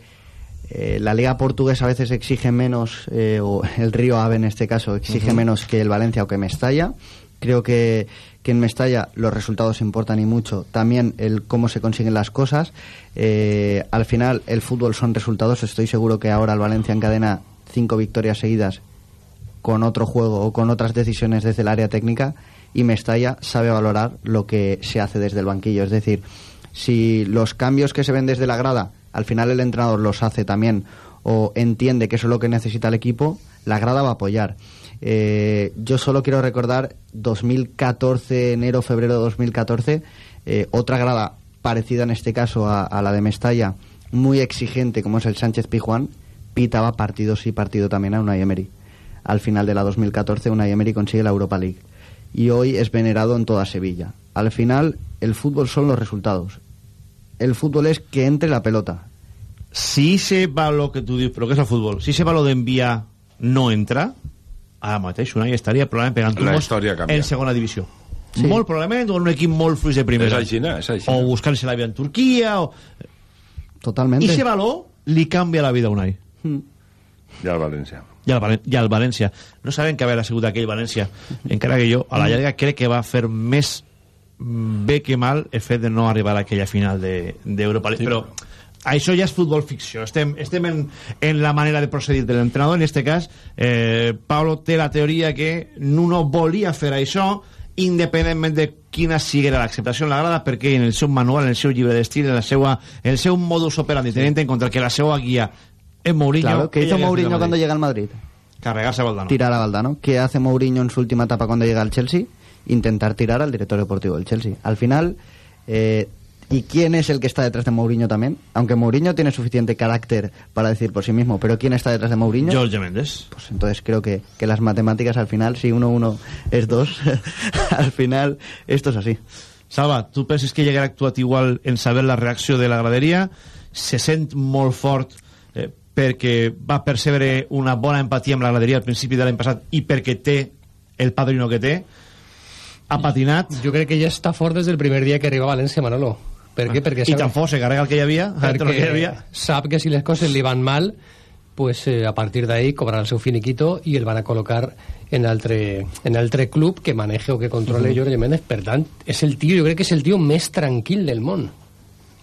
eh, la Liga Portuguesa a veces exige menos, eh, o el Río Ave en este caso, exige menos que el Valencia o que Mestalla. Creo que, que en Mestalla los resultados importan y mucho. También el cómo se consiguen las cosas. Eh, al final, el fútbol son resultados. Estoy seguro que ahora el Valencia encadena cinco victorias seguidas con otro juego o con otras decisiones desde el área técnica y Mestalla sabe valorar lo que se hace desde el banquillo. Es decir, si los cambios que se ven desde la grada, al final el entrenador los hace también o entiende que eso es lo que necesita el equipo, la grada va a apoyar. Eh, yo solo quiero recordar 2014, enero, febrero de 2014, eh, otra grada parecida en este caso a, la de Mestalla, muy exigente como es el Sánchez Pijuán, pitaba partido sí, partido también a Unai Emery. Al final de la 2014 Unai Emery consigue la Europa League y hoy es venerado en toda Sevilla. Al final el fútbol son los resultados. El fútbol es que entre la pelota. si se va lo que tu dius, però què és el futbol? Si se va lo d'enviar no entra, ara mateix Unai estaria probablement pegant canvia. en segona divisió. Sí. Molt probablement, o en un equip molt fluix de primera. És així, no? És així. O buscant-se la vida en Turquia, o... Totalmente. I ese valor li canvia la vida a Unai. I al València. I al, Valen i al València. No saben que haver sigut aquell València. Encara que jo, a la llarga, crec que va fer més mm, bé que mal el fet de no arribar a aquella final d'Europa de, League. Però això ja és futbol ficció. Estem, estem en, en la manera de procedir de l'entrenador. En este cas, eh, Pablo té la teoria que Nuno volia fer això independentment de quina siguera l'acceptació en la grada perquè en el seu manual, en el seu llibre d'estil en, la en el seu modus operandi tenint en compte que la seva guia es Mourinho Claro, ¿qué hizo Mourinho cuando llega al Madrid? Carregarse a Valdano. Tirar a Valdano. ¿Qué hace Mourinho en su última etapa cuando llega al Chelsea? Intentar tirar al director deportivo del Chelsea. Al final, eh, ¿y quién es el que está detrás de Mourinho también? Aunque Mourinho tiene suficiente carácter para decir por sí mismo, pero ¿quién está detrás de Mourinho? Jorge Méndez. Pues entonces creo que, que las matemáticas al final, si uno uno es dos, al final esto es así. Salva, tu penses que llegarà actuat igual en saber la reacció de la graderia? Se sent molt fort eh, perquè va percebre una bona empatia amb la graderia al principi de l'any passat i perquè té el padrino que té? Ha patinat? Jo crec que ja està fort des del primer dia que arriba a València, Manolo. Per què? Perquè I tan fort se carrega el que hi havia? el que hi perquè havia? sap que si les coses li van mal pues, eh, a partir d'ahí cobrarà el seu finiquito i el van a col·locar en altre, en altre club que maneje o que controle Mhm. Jorge Méndez. Per tant, és el tio, jo crec que és el tio més tranquil del món.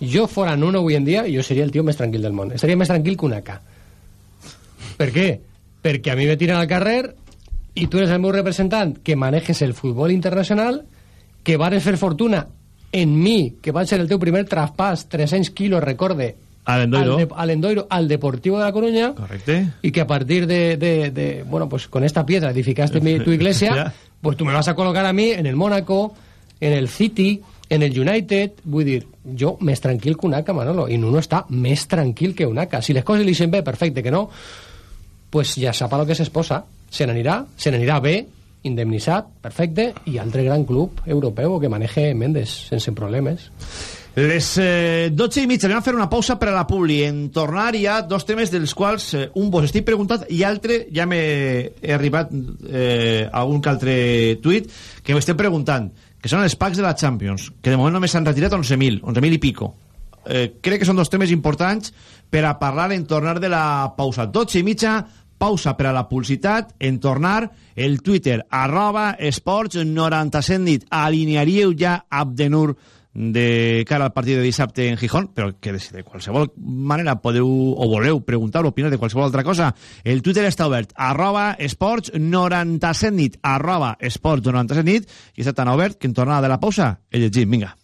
Jo fora Nuno avui en dia, jo seria el tio més tranquil del món. Estaria més tranquil que un AK. Per què? Perquè a mi me tiren al carrer i tu eres el meu representant que manejes el futbol internacional, que vares fer fortuna en mi, que va ser el teu primer traspàs, 300 quilos, recorde, A l'Endoiro. al, de, al Endoiro, al Deportivo de la Coruña, Correcte. y que a partir de, de, de, bueno, pues con esta piedra edificaste mi- tu iglesia, Ya. pues tú me vas a colocar a mí en el Mónaco, en el City, en el United, vull dir, jo més tranquil que un AK, Manolo, i Nuno està més tranquil que un AK. Si les coses li sent bé, perfecte, que no, pues ja sap a lo que s'exposa. Se n'anirà, se n'anirà bé, indemnitzat, perfecte, i altre gran club europeu que maneje Mendes sense problemes. Les eh, 12 i mitja anem a fer una pausa per a la Publi. En tornar hi ha dos temes dels quals eh, un vos estic preguntat i altre ja m'he he arribat eh, algun que altre tuit que m'estem preguntant, que són els packs de la Champions, que de moment només s'han retirat 11.000, 11.000 i pico. Eh, crec que són dos temes importants per a parlar en tornar de la pausa. 12 i mitja, pausa per a la publicitat, en tornar el Twitter, arroba esports 97 nit. Alinearíeu ja Abdenur de cara al partit de dissabte en Gijón, però que de qualsevol manera podeu o voleu preguntar o opinar de qualsevol altra cosa. El Twitter està obert, arroba esports 97 nit, arroba esports 97 nit, i està tan obert que en tornada de la pausa el llegim, vinga.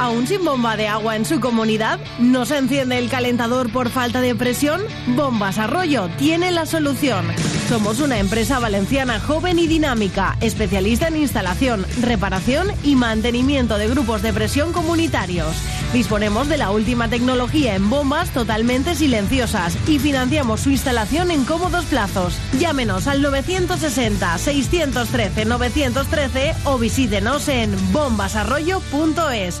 ¿Aún sin bomba de agua en su comunidad? ¿No se enciende el calentador por falta de presión? Bombas Arroyo tiene la solución. Somos una empresa valenciana joven y dinámica, especialista en instalación, reparación y mantenimiento de grupos de presión comunitarios. Disponemos de la última tecnología en bombas totalmente silenciosas y financiamos su instalación en cómodos plazos. Llámenos al 960-613-913 o visítenos en bombasarroyo.es.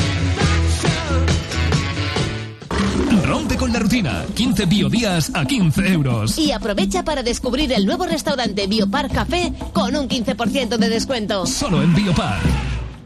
Rompe con la rutina. 15 biodías a 15 euros. Y aprovecha para descubrir el nuevo restaurante Biopar Café con un 15% de descuento. Solo en Biopar.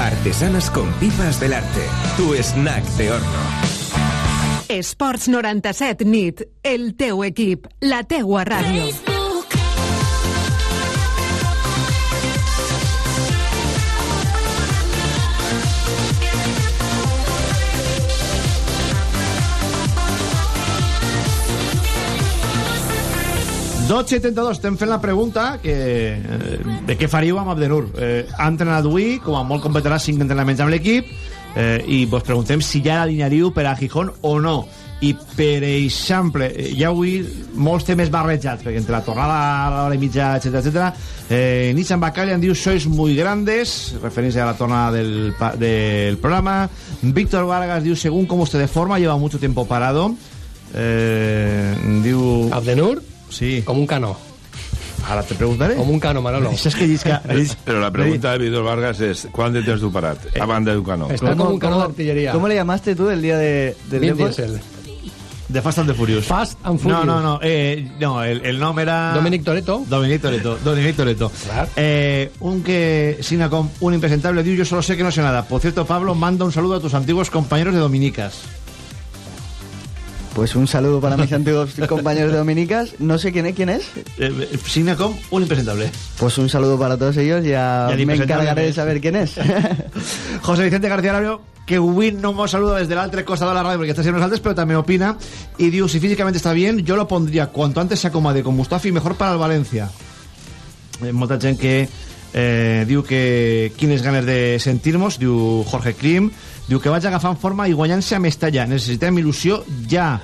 Artesanas con pipas del arte. Tu snack de horno. Esports 97 nit. El teu equip. La teua ràdio. Dotze i 32, estem fent la pregunta que, eh, de què faríeu amb Abdenur. Eh, ha entrenat avui, com a molt completarà 5 entrenaments amb l'equip, eh, i vos preguntem si ja l'alinearíeu per a Gijón o no. I, per exemple, eh, ja avui molts temes barrejats, perquè entre la tornada a l'hora i mitja, etc etc. Eh, Nissan Bacalian diu sois muy grandes, referència a la tornada del, del programa. Víctor Vargas diu, según cómo esté de forma, lleva mucho tiempo parado. Eh, diu... ¿Abdenur? Sí. Como un cano. Ahora te preguntaré. Como un cano, Manolo. És que llisca... Pero la pregunta de Víctor Vargas es ¿cuán de temps tu parat? A banda d'un canó. Está como un cano de artillería. ¿Cómo le llamaste tú el día de, del Vin? Diesel. De Fast and the Furious. Fast and Furious. No, no, no. Eh, no, el, el nom era... Dominic Toretto. Dominic Toretto. Dominic Toretto. Eh, un que signa con un impresentable diu, yo solo sé que no sé nada. Por cierto, Pablo, manda un saludo a tus antiguos compañeros de Dominicas. Pues un saludo para mis antiguos compañeros de Dominicas. No sé quién es, quién es. Eh, signa con un impresentable. Pues un saludo para todos ellos. Ya Y me encargaré de saber quién es. José Vicente García Lario, que avui no mos saluda desde l'altre costat de la ràdio perquè està sent nosaltres, però també opina i diu, si físicamente está bien, yo lo pondría cuanto antes se acomode con Mustafi, mejor para el Valencia. Eh, molta gent que eh, diu que quines ganes de sentir-nos, diu Jorge Krim, diu que vaig agafant forma i guanyant-se a Mestalla. Necessitem il·lusió ja.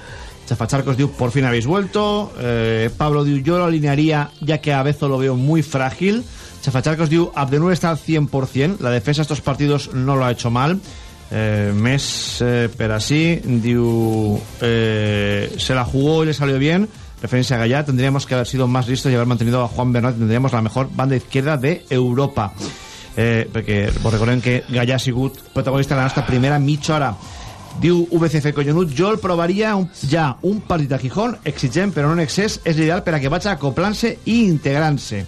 Chafacharcos diu, por fin habéis vuelto. Eh, Pablo diu, yo lo alinearía ya que a Bezo lo veo muy frágil. Chafacharcos diu, Abdenur está al 100%. La defensa estos partidos no lo ha hecho mal. Eh, Mes, eh, per así, diu, eh, se la jugó y le salió bien, referencia a Gallá, tendríamos que haber sido más listos y haber mantenido a Juan Bernat, tendríamos la mejor banda izquierda de Europa. Eh, perquè vos recordem que Gallà ha sigut protagonista de la nostra primera mitja hora. Diu VCF Collonut jo el provaria un, ja un partit a Gijón exigent però no en excés. És l'ideal per a que vagi acoplant-se i integrant-se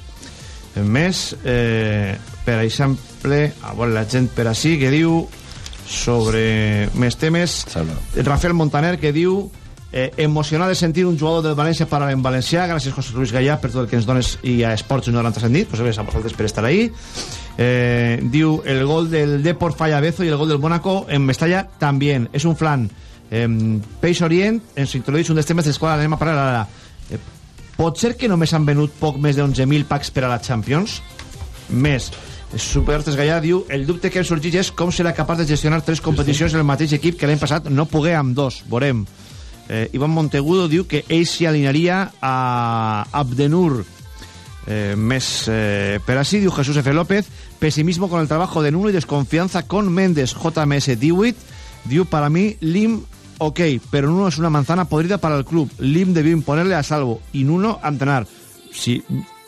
més eh, per exemple a veure la gent per així que diu sobre més temes. Rafael Montaner que diu eh, emocionat de sentir un jugador del València parlar en valencià. Gràcies José Luis Gallà per tot el que ens dones i a Esports 90 nit pues a vosaltres per estar ahí eh, diu el gol del Deport falla Bezo y el gol del Mónaco en Mestalla también. Es un flan. Eh, Peix Orient ens introdueix un dels temes dels quals anem a parlar ara. Eh, pot ser que només han venut poc més de 11.000 packs per a la Champions? Més. Super Gallà diu el dubte que hem sorgit és com serà capaç de gestionar tres competicions en el mateix equip que l'any passat. No pogué amb dos, veurem. Eh, Iván Montegudo diu que ell s'hi alinearia a Abdenur eh, més eh, per així diu Jesús F. López pesimismo con el trabajo de Nuno y desconfianza con Méndez JMS Dewitt diu para mí Lim ok, pero Nuno es una manzana podrida para el club Lim debió imponerle a salvo y Nuno a entrenar si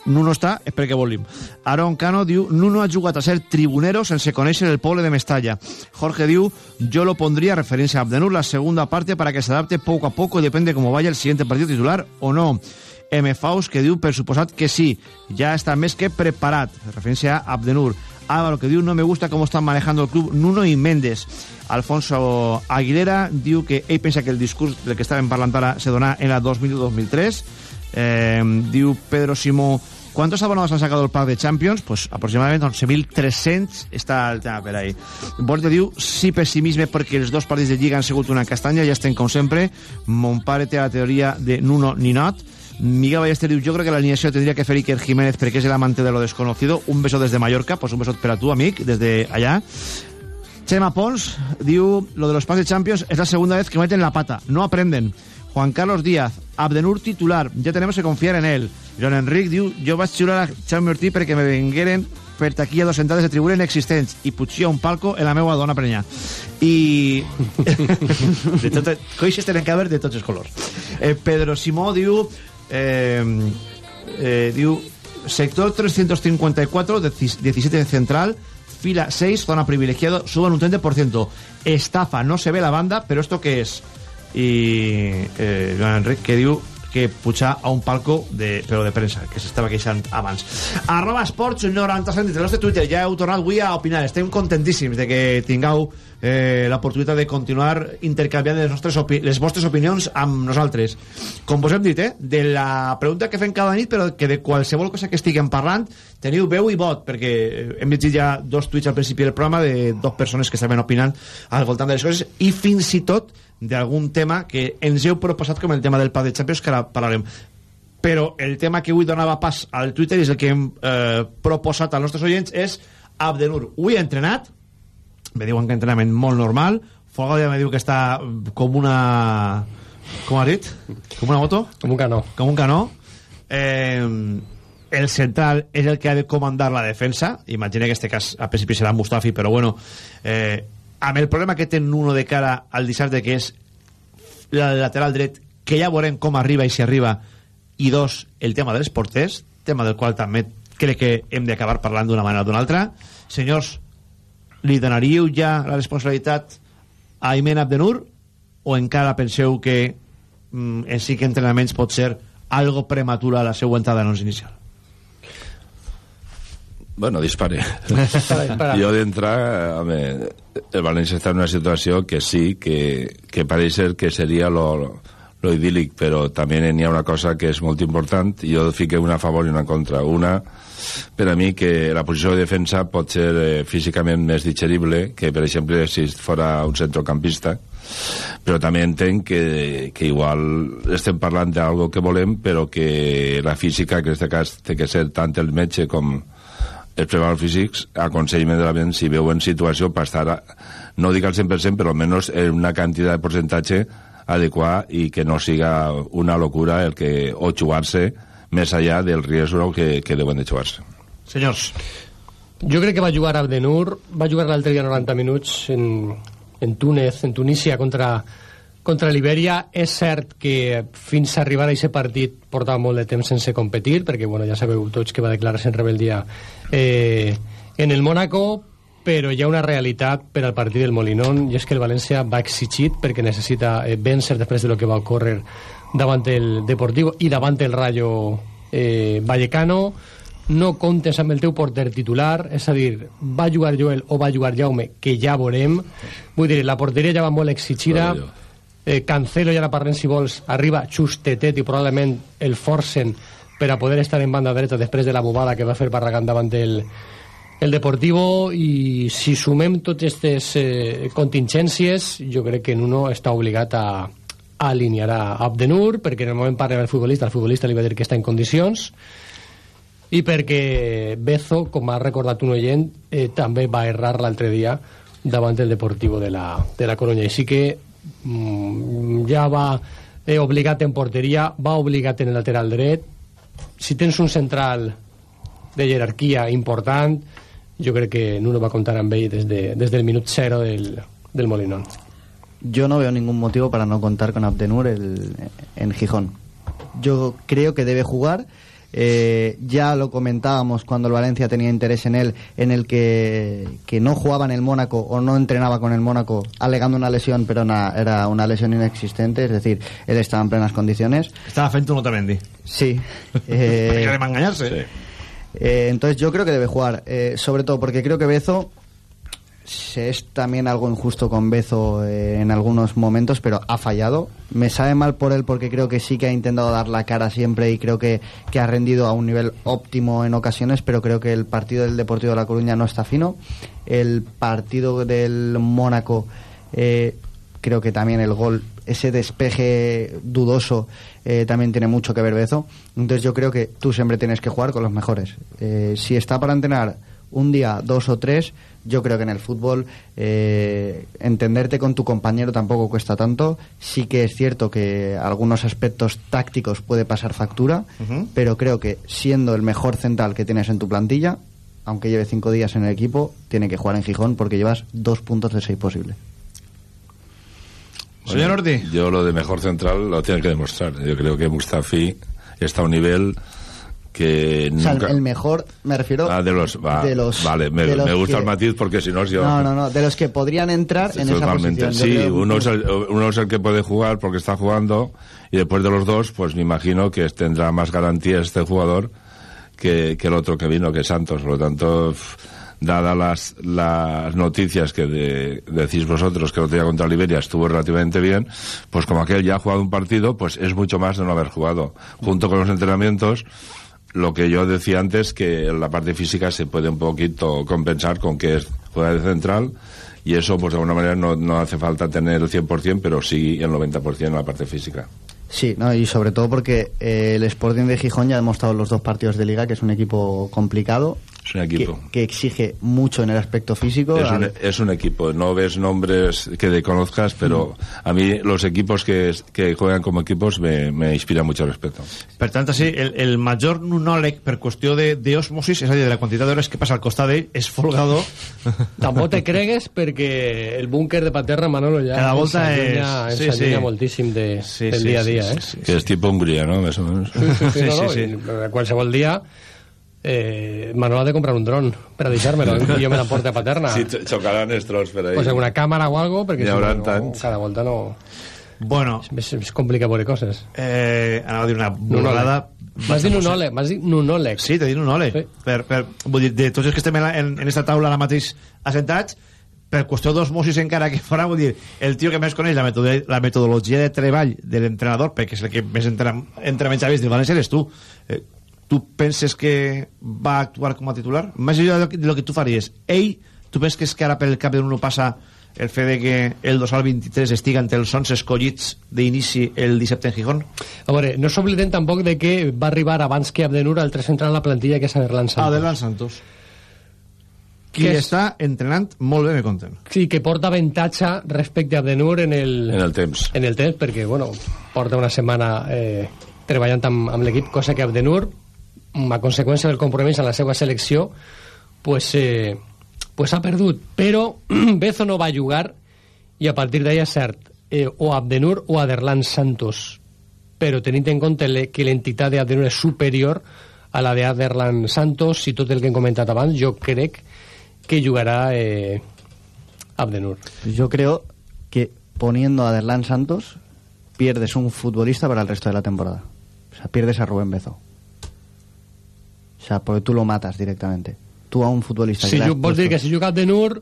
Nuno està, és perquè volim. Aaron Cano diu, Nuno ha jugat a ser tribunero sense conèixer el poble de Mestalla. Jorge diu, yo lo pondría referencia a Abdenur la segunda parte para que se adapte poco a poco depende cómo vaya el siguiente partido titular o no. M. Faust, que diu, per suposat que sí, ja està més que preparat. Referència a Abdenur. Álvaro, que diu, no me gusta cómo están manejando el club Nuno y Méndez. Alfonso Aguilera diu que ell pensa que el discurs del que estàvem parlant ara se dona en la 2000-2003. Eh, diu Pedro Simó ¿Cuántos abonados han sacado el pack de Champions? Pues aproximadamente 11.300 està el tema per ahí. Vols diu, sí pessimisme perquè els dos partits de Lliga han sigut una castanya, ja estem com sempre. Mon pare té la teoria de Nuno ni not. Miguel Ballester diu, jo crec que l'alineació tendria que fer Iker Jiménez perquè és el amante de lo desconocido. Un beso desde Mallorca, pues un beso per a tu, amic, desde allá. Chema Pons diu, lo de los de Champions es la segunda vez que meten la pata, no aprenden. Juan Carlos Díaz, Abdenur titular, ya tenemos que confiar en él. Joan Enric diu, jo vaig xiular a Xavi Ortí perquè me vengueren per taquilla dos entrades de tribuna inexistents i putxia un palco en la meva dona prenyà. I... de tot, coixes tenen que haver de tots els colors. Eh, Pedro Simó diu... Eh, eh, diu sector 354 17 central fila 6 zona privilegiado suban un 30% estafa no se ve la banda pero esto qué es y eh, Joan Enric que diu que pujar a un palco de, però de premsa, que s'estava queixant abans. Arroba esports 97 del nostre Twitter, ja heu tornat avui a opinar. Estem contentíssims de que tingueu eh, l'oportunitat de continuar intercanviant les, nostres les vostres opinions amb nosaltres. Com vos hem dit, eh, de la pregunta que fem cada nit, però que de qualsevol cosa que estiguem parlant teniu veu i vot, perquè hem llegit ja dos tuits al principi del programa de dos persones que estaven opinant al voltant de les coses i fins i tot d'algun tema que ens heu proposat com el tema del Pau de Champions, que ara parlarem. Però el tema que avui donava pas al Twitter és el que hem eh, proposat als nostres oients és Abdenur. Avui ha entrenat, me diuen que entrenament molt normal, Folgado ja me diu que està com una... Com ha dit? Com una moto? Com un canó. Com un canó. Eh, el central és el que ha de comandar la defensa. Imagina que en este cas a principi serà Mustafi, però bueno... Eh, amb el problema que té Nuno de cara al dissabte que és la lateral dret que ja veurem com arriba i si arriba i dos, el tema dels porters tema del qual també crec que hem d'acabar parlant d'una manera o d'una altra senyors, li donaríeu ja la responsabilitat a Imen Abdenur o encara penseu que mm, en sí que entrenaments pot ser algo prematura la seva entrada en inicial Bueno, dispare. jo d'entrar, home, el València està en una situació que sí, que, que pareix ser que seria lo, lo idíl·lic, però també n'hi ha una cosa que és molt important, i jo fiqué una a favor i una en contra. Una, per a mi, que la posició de defensa pot ser eh, físicament més digerible que, per exemple, si fora un centrocampista, però també entenc que, que igual estem parlant d'algo que volem, però que la física, que en aquest cas té que ser tant el metge com els preparadors físics aconsellament de la gent si veuen situació per estar, a, no dic al 100%, però almenys en una quantitat de percentatge adequat i que no siga una locura el que o jugar-se més allà del riesgo que, que deuen de jugar-se. Senyors. Jo crec que va jugar Abdenur, va jugar l'altre dia 90 minuts en, en Túnez, en Tunísia, contra, contra l'Iberia és cert que fins a arribar a aquest partit portava molt de temps sense competir, perquè bueno, ja sabeu tots que va declarar-se en rebeldia eh, en el Mónaco, però hi ha una realitat per al partit del Molinón, i és que el València va exigit perquè necessita eh, vèncer després de lo que va ocórrer davant el Deportivo i davant el Rayo eh, Vallecano, no comptes amb el teu porter titular, és a dir, va jugar Joel o va jugar Jaume, que ja veurem. Vull dir, la porteria ja va molt exigida, eh, Cancelo, ja la parlem si vols, arriba justetet i probablement el forcen per a poder estar en banda dreta després de la bobada que va fer Barragán davant el, el Deportivo. I si sumem totes aquestes eh, contingències jo crec que Nuno està obligat a, a alinear a Abdenur perquè en el moment parla el futbolista el futbolista li va dir que està en condicions i perquè Bezo, com ha recordat un oient, eh, també va errar l'altre dia davant del Deportivo de la, de la Coruña. Així que mm, ja va eh, obligat en porteria, va obligat en el lateral dret. Si tens un central de jerarquia important, jo crec que Nuno va contar amb ell des, de, des del minut zero del, del Molinón. Yo no veo ningún motivo para no contar con Abdenur el, en Gijón. Yo creo que debe jugar. Eh, ya lo comentábamos cuando el Valencia tenía interés en él, en el que, que no jugaba en el Mónaco o no entrenaba con el Mónaco, alegando una lesión, pero era una lesión inexistente, es decir, él estaba en plenas condiciones. Estaba fent un Otamendi. Sí. Eh, a enganyar-se. Eh, entonces yo creo que debe jugar, eh, sobre todo porque creo que Bezo se- es también algo injusto con Bezo eh, en algunos momentos, pero ha fallado. Me sabe mal por él porque creo que sí que ha intentado dar la cara siempre y creo que, que ha rendido a un nivel óptimo en ocasiones, pero creo que el partido del Deportivo de La Coruña no está fino. El partido del Mónaco, eh, creo que también el gol, ese despeje dudoso, eh, también tiene mucho que ver Bezo. Entonces yo creo que tú siempre tienes que jugar con los mejores. Eh, si está para entrenar un día, dos o tres, yo creo que en el fútbol eh, entenderte con tu compañero tampoco cuesta tanto. Sí que es cierto que algunos aspectos tácticos puede pasar factura, pero creo que siendo el mejor central que tienes en tu plantilla, aunque lleve cinco días en el equipo, tiene que jugar en Gijón porque llevas dos puntos de seis posibles. Señor Orti. Yo lo de mejor central lo tiene que demostrar. Yo creo que Mustafi está a un nivel que O sea, nunca... el mejor, me refiero... Ah, de los, va, de los- vale, me, de los me gusta que- el matiz porque si no yo... No, no, no, de los que podrían entrar en esa Totalmente. posición. Yo Sí, creo- uno es, el, uno es el que puede jugar porque está jugando y después de los dos, pues me imagino que tendrá más garantía este jugador que, que el otro que vino, que Santos. Por lo tanto, dadas las, las noticias que de- decís vosotros que el otro día contra Liberia estuvo relativamente bien, pues como aquel ya ha jugado un partido, pues es mucho más de no haber jugado. Junto con los entrenamientos, lo que yo decía antes, que la parte física se puede un poquito compensar con que es, juega de central y eso, pues de alguna manera no, no hace falta tener el 100%, pero sí el 90% en la parte física. Sí, no, y sobre todo porque eh, el Sporting de Gijón ya ha demostrado en los dos partidos de liga que es un equipo complicado, Es un equipo. que exige mucho en el aspecto físico. Es un, Al- es un equipo, no ves nombres que te conozcas, pero a mí los equipos que, que juegan como equipos me, me inspiran mucho respeto. Per tant, sí, el, el major nunòleg per qüestió de- d'osmosis, és a dir, de la quantitat d'hores que passa al costat d'ell, és Folgado. Tampoc te cregues perquè el búnquer de Paterna, Manolo, ja Cada volta ens allunya, és- sí, sí. moltíssim de, Sí, del sí, dia a sí, dia, sí, eh? sí, Que es tipo Hungría, ¿no? Más o menos. Sí, sí, sí, no, Sí, no, sí, qualsevol dia eh, Manolo ha de comprar un dron per a deixar-me'lo, i jo me l'emporto a Paterna. Sí, cho- chocarán estos por ahí. pues alguna càmera o algo, perquè si no, tants. cada volta no... Bueno, és, és complica veure coses. Eh, anava a dir una burrada... M'has dit nunòleg, m'has dit nunòleg. Sí, t'he dit nunòleg. Sí. Per, per, vull dir, de tots els que estem en, la, en, en esta taula ara mateix assentats, per qüestió d'osmosis encara que fora, vull dir, el tio que més coneix la, metode, la metodologia de treball de l'entrenador, perquè és el que més entra, entrenaments ha vist del València, eres tu. Eh, tu penses que va actuar com a titular? Més allà de lo que, tu faries. Ell, tu penses que és que ara pel cap de no passa el fet de que el 2023 estiga entre els 11 escollits d'inici el dissabte en Gijón? A veure, no s'obliden tampoc de que va arribar abans que Abdenur al 3 central a la plantilla que és Aderlan Santos. Adelan Santos. Qui Que és- està entrenant molt bé, me conten. Sí, que porta avantatge respecte a Abdenur en el, En el temps. en el temps, perquè, bueno, porta una setmana eh, treballant amb, amb l'equip, cosa que Abdenur, a conseqüència del compromís en la seva selecció, pues, eh, pues ha perdut. Però Bezo no va jugar i a partir d'ahir és cert, eh, o Abdenur o Aderlan Santos però tenint en compte que l'entitat d'Abdenur és superior a la d'Aderlan Santos i tot el que hem comentat abans jo crec que jugarà eh, Abdenur Yo creo que poniendo a Aderlan Santos pierdes un futbolista para el resto de la temporada. O sea, pierdes a Rubén Bezo. O sea, porque tú lo matas directamente. Tú a un futbolista si que vols dir que si juga Abdenur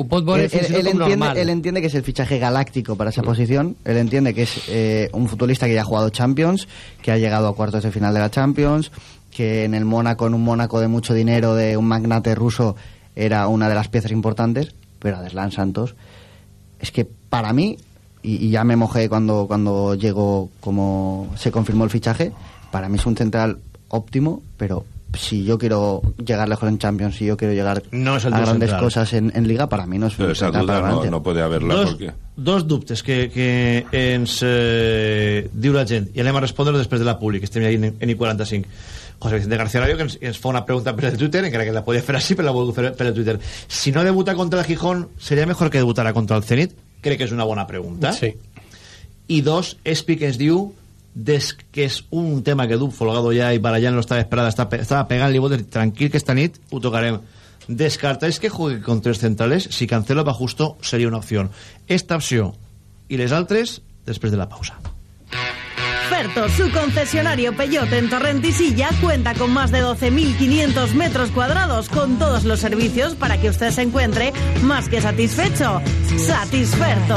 ho pot veure él, él- él entiende, normal él entiende que es el fichaje galáctico para esa posición. Él entiende que es eh, un futbolista que ya ha jugado Champions, que ha llegado a cuartos de final de la Champions, que en el Mónaco, en un Mónaco de mucho dinero, de un magnate ruso, era una de las piezas importantes. Pero Adelan Santos, es que para mí, y, y ya me mojé cuando, cuando llegó, como se confirmó el fichaje, para mí es un central óptimo, pero si yo quiero llegar lejos en Champions, si yo quiero llegar No es el a grandes central. cosas en, en Liga, para mí no es Pero esa duda para no, no puede haberla dos, porque... dos dubtes que, que ens eh, diu la gent i anem a respondre després de la públic estem ahí en, en I45 José Vicente García Rayo que ens, ens fa una pregunta per el Twitter encara que la podia fer així però la vol fer per el Twitter. Si no debuta contra el Gijón seria mejor que debutara contra el Zenit? Crec que és una bona pregunta. Sí. i dos, Espi que ens diu des que és un tema que du Folgado ja i Barallán lo estava esperant estava, estava pegant-li botes tranquil que esta nit ho tocarem descartáis que juegue con tres centrales si Cancelo va justo sería una opción esta opció i les altres després de la pausa Ferto, su concesionario Peyote en Torrent y Silla, cuenta con más de 12.500 metros cuadrados con todos los servicios para que usted se encuentre más que satisfecho. Satisferto.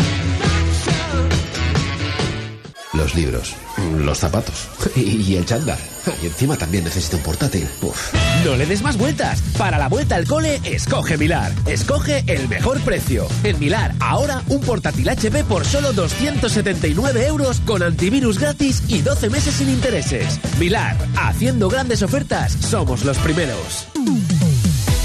Los libros, los zapatos y, el chándal. Y encima también necesita un portátil. Uf. No le des más vueltas. Para la vuelta al cole, escoge Milar. Escoge el mejor precio. En Milar, ahora un portátil HP por solo 279 euros con antivirus gratis y 12 meses sin intereses. Milar, haciendo grandes ofertas, somos los primeros.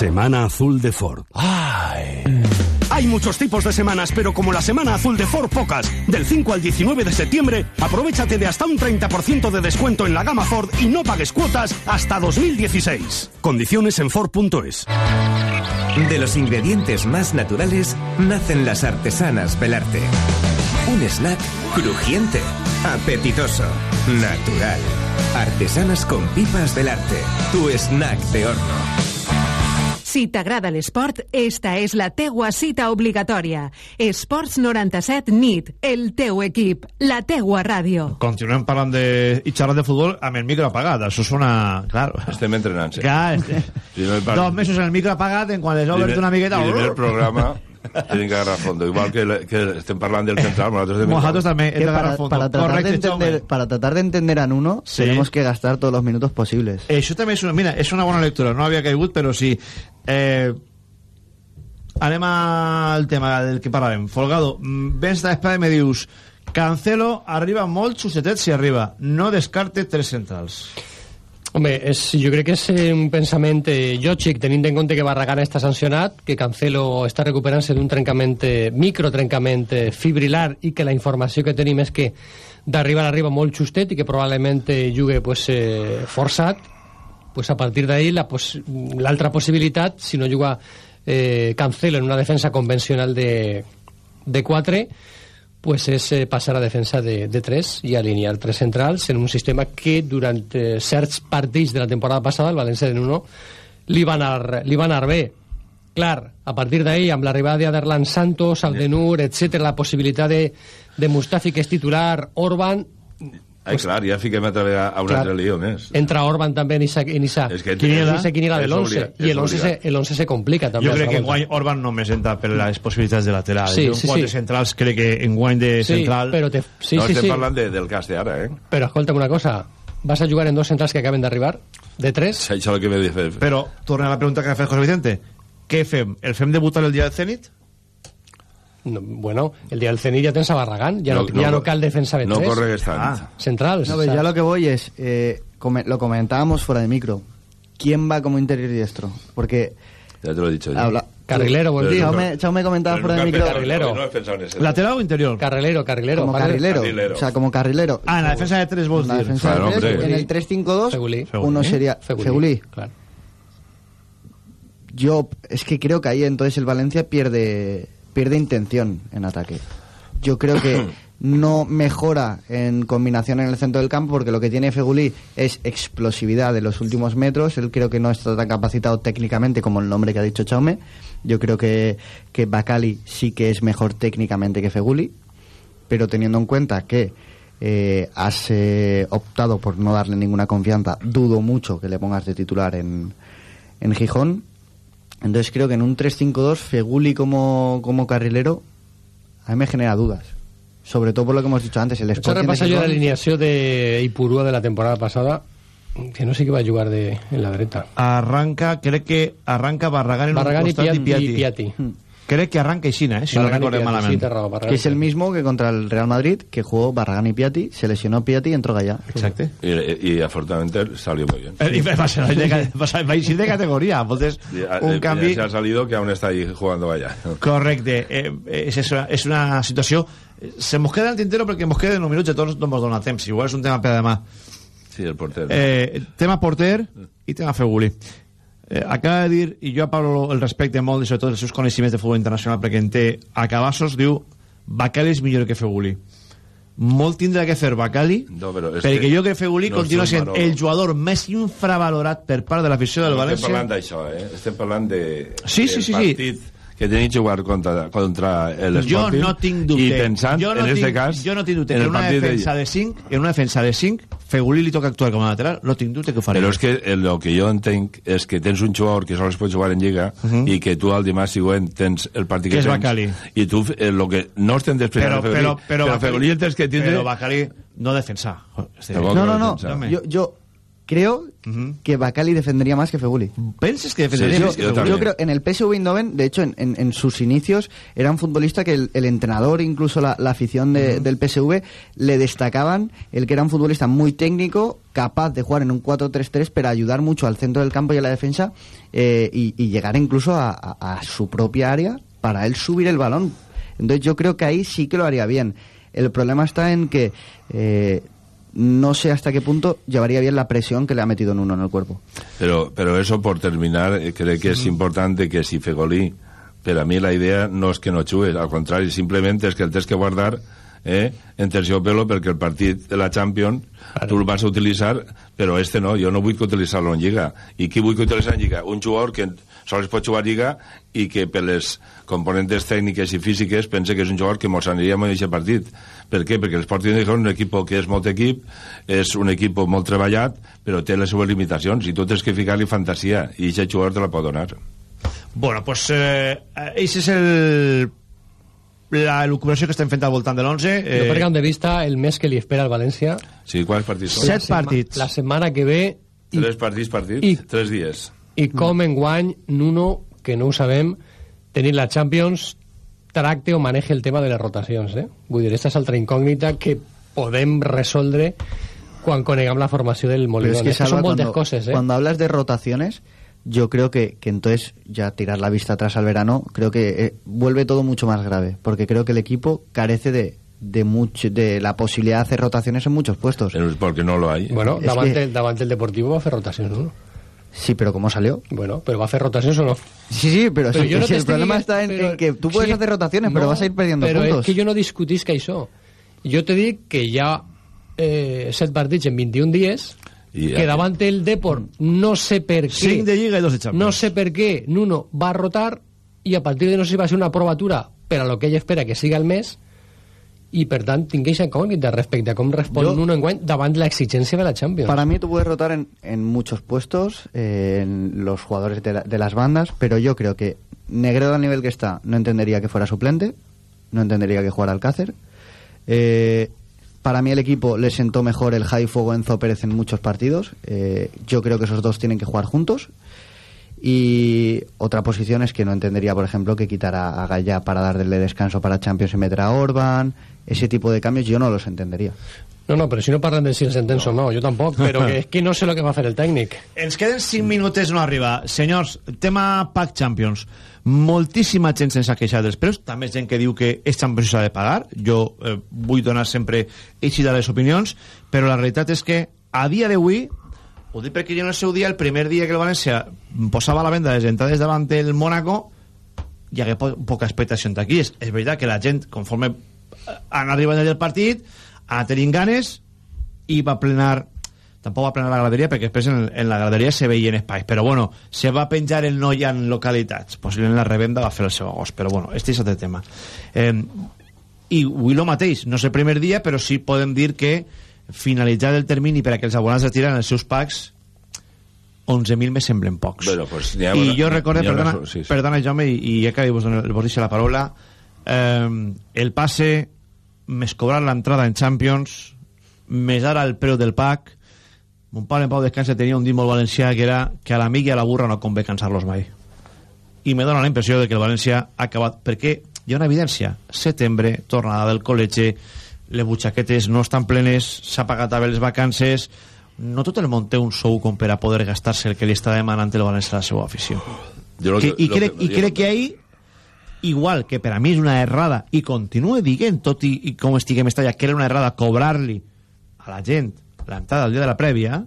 Semana Azul de Ford. Hay muchos tipos de semanas, pero como la Semana Azul de Ford, pocas. Del 5 al 19 de septiembre, aprovechate de hasta un 30% de descuento en la gama Ford y no pagues cuotas hasta 2016. Condiciones en Ford.es. De los ingredientes más naturales nacen las artesanas Belarte. Un snack crujiente, apetitoso, natural. Artesanas con pipas Belarte. Tu snack de horno. Si t'agrada l'esport, esta és la teua cita obligatòria. Esports 97 NIT, el teu equip, la teua ràdio. continuem parlant de, i xerrant de futbol amb el micro apagat això sona, claro Estem entrenant, sí. Clar, este, Primer par- dos mesos en el micro apagat en quan les obres primer- una miqueta Primer programa tienen que agarrar fondo. Igual que, le- que estem parlant del central, nosaltres de també hem Que de agarrar para, fondo. para tratar de Correcte, entender, Jaume. para tratar de entender a Nuno, Sí. tenemos que gastar todos los minutos posibles. Això també és una, mira, és una bona lectura, no havia caigut, però sí. Eh, anem al tema del que parlarem. Folgado, mm, vens d'espera i me dius Cancelo arriba molt xustetet si arriba. No descarte tres centrals. Home, és, jo crec que és eh, un pensament eh, tenint en compte que Barragán està sancionat, que Cancelo està recuperant-se d'un trencament, eh, microtrencament eh, fibrilar i que la informació que tenim és que d'arribar arriba molt justet i que probablement eh, jugue pues, eh, forçat, pues a partir d'ahí la pos l'altra possibilitat, si no juga eh, Cancelo en una defensa convencional de, de 4, pues és eh, passar a defensa de, de 3 i alinear tres centrals en un sistema que durant eh, certs partits de la temporada passada el València de Nuno li va anar, li va anar bé. Clar, a partir d'ahí amb l'arribada d'Aderlan Santos, Aldenur, etc la possibilitat de, de Mustafi que és titular, Orban Ai, clar, ja fiquem a treballar a un Clar. altre lío més. entra Orban també en esa, en esa És que quiniela, esa quiniela és del 11 obligat, i és el 11, se, obligat. el 11 se complica també Jo crec que enguany Orban només entra per les possibilitats de lateral. Sí, jo, sí, quatre sí. centrals crec que enguany de Sí, central... però te, sí, no sí, estem sí. parlant de, del cas d'ara, eh? Però escolta'm una cosa, vas a jugar en dos centrals que acaben d'arribar, de tres. Això és el que me dice. Però, torna a la pregunta que ha fet José Vicente. Què fem? El fem debutar el dia del Zenit? No, bueno, el dia del Zenit ja tens a Barragán, ja no, No, ja no cal defensa de no tres. corregues tant. Ah, centrals. No, pero ya lo que voy es, eh, come- lo comentábamos fuera de micro. ¿Quién va como interior diestro? Porque Ya te lo he dicho yo. habla... Carrilero, volví. nunca- Chaume, Chaume comentaba fuera de micro. Carrilero. No he pensado en ese. ¿Lateral o interior? Carrilero, carrilero. como carrilero. Carrilero. O sea, como carrilero. Ah, en la defensa de tres vols En la defensa Claro, de tres, hombre. en el 3-5-2, Fegulí. uno sería Fegulí, Fegulí. Claro. Yo es que creo que ahí entonces el Valencia pierde pierde intención en ataque. Yo creo que no mejora en combinación en el centro del campo porque lo que tiene Fegulí es explosividad de los últimos metros. Él creo que no está tan capacitado técnicamente como el nombre que ha dicho Chaume. Yo creo que, que Bacali sí que es mejor técnicamente que Feguli, pero teniendo en cuenta que eh, has eh, optado por no darle ninguna confianza, dudo mucho que le pongas de titular en, en Gijón. Entonces creo que en un 3-5-2, Feguli como, como carrilero, a mí me genera dudas. Sobre todo por lo que hemos dicho antes, el Sporting de repassa jo Gijón- l'alineació d'Ipurua de la temporada passada, que no sé qui va jugar de, en la dreta. Arranca, crec que arranca Barragán en Barragán un i costat Piatti. I Piatti. Piatti. Crec que arranca Aixina, eh, si Barragán no recuerdo Piatti, malament. sí, té raó, Barragán que es el mismo que contra el Real Madrid, que jugó Barragán y Piatti, se lesionó Piatti y entró Gallá. Exacte. Y, y afortunadamente salió muy bien. Eh, va, ser de, va, ser- va eixir de categoria. Entonces, Y, ah, un eh, canvi... se ha salido que aún está ahí jugando allá. Correcte. Eh, eh, és, és, una, és una situació... eh, Se mos queda el tintero perquè mos queden uns minuts i tots no mos dona temps. Igual és un tema per demà. Sí, el portero. Eh, tema porter i tema Feguli. Eh, acaba de dir, i jo a Pablo el respecte molt, i sobretot els seus coneixements de futbol internacional, perquè en té a Cabassos, diu Bacali és millor que Feguli. Molt tindrà que fer Bacali, No, perquè que jo que Feguli no continua sent el jugador més infravalorat per part de l'afició del No València. estem parlant d'això, eh? Estem parlant de... Sí, sí, sí, sí. partit que tenim que jugar contra, contra el Jo Sporting no tinc dubte. i pensant, jo no en tinc, cas, jo no tinc dubte en el en una defensa de 5, en una defensa de 5, Feguli li toca actuar com a lateral, no tinc dubte que ho faré. Però és que el que jo entenc és que tens un jugador que sols pot jugar en Lliga Uh -huh. i que tu al dimarts següent tens el partit Que que, és tens Bacali. i tu eh, lo que no estem despreciant però, però, però, però Fegulí el tens que tindre però Bacali no defensa. Este- Tampoc No, no, no no. defensa. Yo, yo creo que Bacali defendería más que Feguli. ¿Penses que defendería yo, más que yo Feguli? creo en el PSV Eindhoven, de hecho, en, en- en sus inicios, era un futbolista que el, el entrenador, incluso la, la afición de- del PSV, le destacaban el que era un futbolista muy técnico, capaz de jugar en un 4-3-3, pero ayudar mucho al centro del campo y a la defensa eh, y, y llegar incluso a, a- a su propia área para él subir el balón. Entonces yo creo que ahí sí que lo haría bien. El problema está en que eh, no sé hasta qué punto llevaría bien la presión que le ha metido en uno en el cuerpo. Pero, pero eso por terminar, eh, creo que es importante que si Fegolí, pero a mí la idea no es que no xues, al contrario, simplemente es que el tens que guardar eh, en terciopelo perquè el partit de la Champions tu el vas a utilitzar, però este no, jo no vull que utilitzar-lo en Lliga. I qui vull que utilitzar en Lliga? Un jugador que sols pot jugar a Lliga i que per les componentes tècniques i físiques pense que és un jugador que mos aniria molt en aquest partit. Per què? Perquè el Sporting de Gijón és un equip que és molt equip, és un equip molt treballat, però té les seves limitacions i tu tens que ficar-li fantasia i aquest jugador te la pot donar. Bueno, pues eh, ese es el la elucubració que estem fent al voltant de l'11 Eh... Jo perdem de vista el mes que li espera al València. Sí, quants partits són? Set partits. La setmana que ve Tres partits, partit? I- Tres dies. I com enguany Nuno, que no ho sabem, tenint la Champions, tracte o maneje el tema de les rotacions. Eh? Vull dir, aquesta és altra incògnita que podem resoldre quan coneguem la formació del Pero Molinón. es que? Salva, Són moltes cuando, coses, eh? cuando hablas de rotaciones, yo creo que, que entonces ya tirar la vista atrás al verano, creo que eh, vuelve todo mucho más grave, porque creo que el equipo carece de, de, mucho, de la posibilidad de hacer rotaciones en muchos puestos. Pero porque no lo hay. Bueno, Es davant, que- el, davant el Deportivo va fer rotacions, no? Sí, pero ¿cómo salió? Bueno, pero va a hacer rotaciones o no. Sí, sí, pero, Pero sí, yo no el problema está en, pero- en que tú puedes sí, hacer rotaciones, pero vas a ir perdiendo però puntos. és que jo no discutisc això. Jo te dic que ha eh, set partits en 21 dies I, que davant el Deport no sé per què Cinc de Lliga i dos de Champions. no sé per què Nuno va rotar i a partir de no sé si va ser una provatura per a lo que ell espera que siga el mes i per tant aquesta incògnita respecte a com respon Jo- Nuno enguany davant l'exigència de la Champions Para mí tú puedes rotar en, en muchos puestos, eh, en los jugadores de, la- de las bandas, pero yo creo que Negredo al nivel que está no entendería que fuera suplente, no entendería que jugara Alcácer. Eh, Para mí el equipo le sentó mejor el Javi Fuego Enzo Pérez en muchos partidos. Eh, yo creo que esos dos tienen que jugar juntos. Y otra posición es que no entendería, por ejemplo, que quitara a Gaya para darle descanso para Champions y meter a Orban. Ese tipo de cambios yo no los entendería. No, no, però si no parlen de si els entens o no, jo tampoc, però que, que no sé el que va fer el tècnic. Ens queden 5 minutets no arriba. Senyors, tema PAC Champions. Moltíssima gent sense queixar dels preus, també gent que diu que és Champions s'ha de pagar. Jo eh, vull donar sempre eixir de les opinions, però la realitat és que a dia d'avui, ho dic perquè jo en el seu dia, el primer dia que el València posava a la venda les entrades davant del Mónaco, hi hagué po poca expectació aquí. És, és veritat que la gent, conforme han arribat del partit, a tenint ganes i va plenar tampoc va plenar la graderia perquè després en, en la graderia se veien espais. Però bueno, se va penjar el no ja en localitats. Possiblement la revenda va fer el seu agost però bueno, este és altre tema. Eh, i avui el mateix. No és el primer dia però sí podem dir que finalitzar el termini per a que els abonats retiren els seus packs 11.000 me semblen pocs. Bueno, pues, ha i jo recordo, una perdona, sí, sí. perdona Jaume, i, i ja que vos, vos deixo la paraula eh, el passe més cobrar l'entrada en Champions més ara el preu del pack. Mon pare en Pau Descansa tenia un dit molt valencià que era que a l'amic i a la burra no convé cansar-los mai. I me dóna la impressió de que el València ha acabat perquè hi ha una evidència. Setembre, tornada del col·legi les butxaquetes no estan plenes s'ha pagat a les vacances no tot el món té un sou com per a poder gastar-se el que li està demanant el València a la seva afició. Jo que, que- i crec, que- i crec que ahí igual que per a mi és una errada i continue dient tot i, i com estiguem estalla que era una errada cobrar-li a la gent l'entrada al dia de la prèvia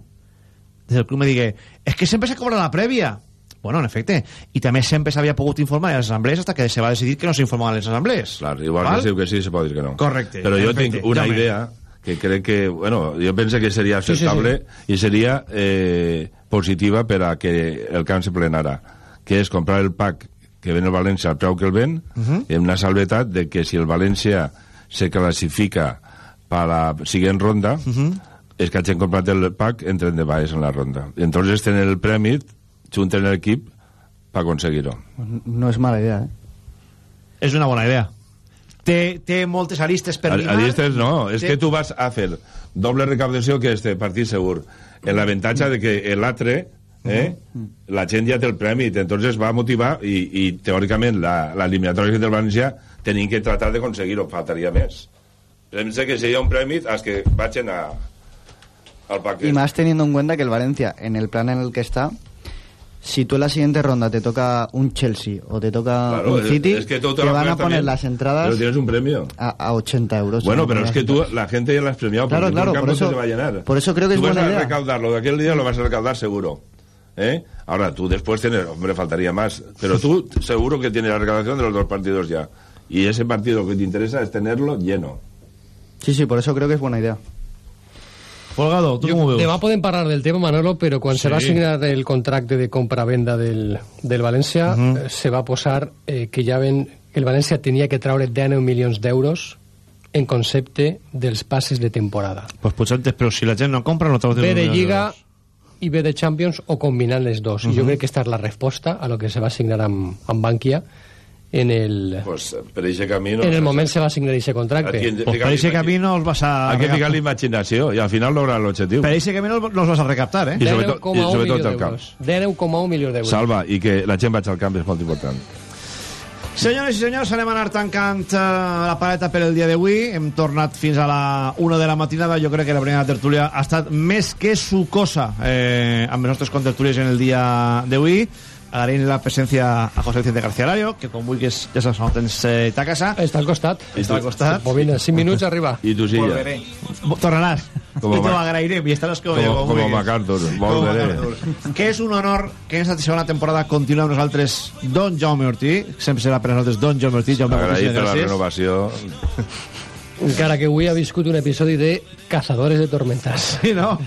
des del club me digui és que sempre s'ha cobrat la prèvia bueno, en efecte, i també sempre s'havia pogut informar a les assemblees hasta que se va decidir que no s'informaven a les assemblees Clar, igual Val? que sí que sí, se pot dir que no. Correcte, Però jo tinc una Jaume. idea que crec que, bueno, jo penso que seria Sí, sí, sí. acceptable i seria eh, positiva per a que el camp se plenara, que és comprar el pack que ven el València al preu que el ven, Mhm. i amb una salvetat de que si el València se classifica per la siguiente ronda, Mhm. és que hagin comprat el pack entren de baix en la ronda. Entonces tenen el premi, junten l'equip per aconseguir-ho. No és mala idea, eh? és una bona idea té, té moltes aristes per limar Aristes no, és Té- que tu vas a fer doble recaptació que este partit segur. En l'avantatge de que l'altre, eh, la gent ja té el premi, entonces va motivar i, i teòricament la, la eliminatòria del València tenim que tratar d'aconseguir-ho, faltaria més. Pensa que seria un premi als que vagin a, al paquet. Y más teniendo en cuenta que el Valencia, en el plan en el que está, si tú en la siguiente ronda te toca un Chelsea o te toca Claro, un City, es que te te lo van a poner también, las entradas pero tienes un premio. a, a 80 euros. Bueno, En pero es que tú, la gente ya la has premiado. Claro, claro, por eso- se va a llenar. por eso creo que tú es vas buena a idea. recaudarlo de aquel día, lo vas a recaudar seguro. ¿Eh? Ahora, tú después tienes, hombre, faltaría más. Pero tú seguro que tienes la recaudación de los dos partidos ya. Y ese partido que te interesa es tenerlo lleno. Sí, sí, por eso creo que es buena idea. Folgado, tu Jo, com ho veus? demà podem parlar del tema, Manolo, però quan Sí. se va signar el contracte de compra-venda del, del València, Mhm. eh, se va posar eh, que ja ven, el València tenia que traure 19 milions d'euros en concepte dels passes de temporada. pues potser però si la gent no compra no trau B de Lliga i B de Champions o combinant les dos. I jo Mhm. crec que esta és la resposta a lo que se va signar amb, amb Bankia en el, Pues per ese camino... en el moment se va signar aquest contracte. Aquí, pues per aquest camino els vas a Hay que ficar la imaginació i al final lograr l'objectiu. per aquest camino els vas a recaptar eh? I sobretot, i 19,1 sobretot el camp. d'euros. 19,1 milió d'euros. Salva, i que la gent vagi al camp és molt important. Senyores i senyors, anem a anar tancant eh, la paleta per el dia d'avui. Hem tornat fins a la 1 de la matinada. Jo crec que la primera tertúlia ha estat més que sucosa eh, amb els nostres contertulies en el dia d'avui. Agraïm la presència a José Vicente García Lario, que com vulguis ja saps on tens eh, ta casa. Està al costat. Està al costat. Bobina, 5 minuts arriba. I tu sí, ja. Volveré. Tornaràs. Com I t'ho a- agrairem i estaràs com, Com, jo, com, vulguis. MacArthur, Com volveré. Que és un honor que en aquesta segona temporada continuï amb nosaltres Don Jaume Ortí. Sempre serà per a nosaltres Don Jaume Ortí. Jaume, Agraït per la renovació. Encara que avui ha viscut un episodi de Cazadores de Tormentas. Sí, no?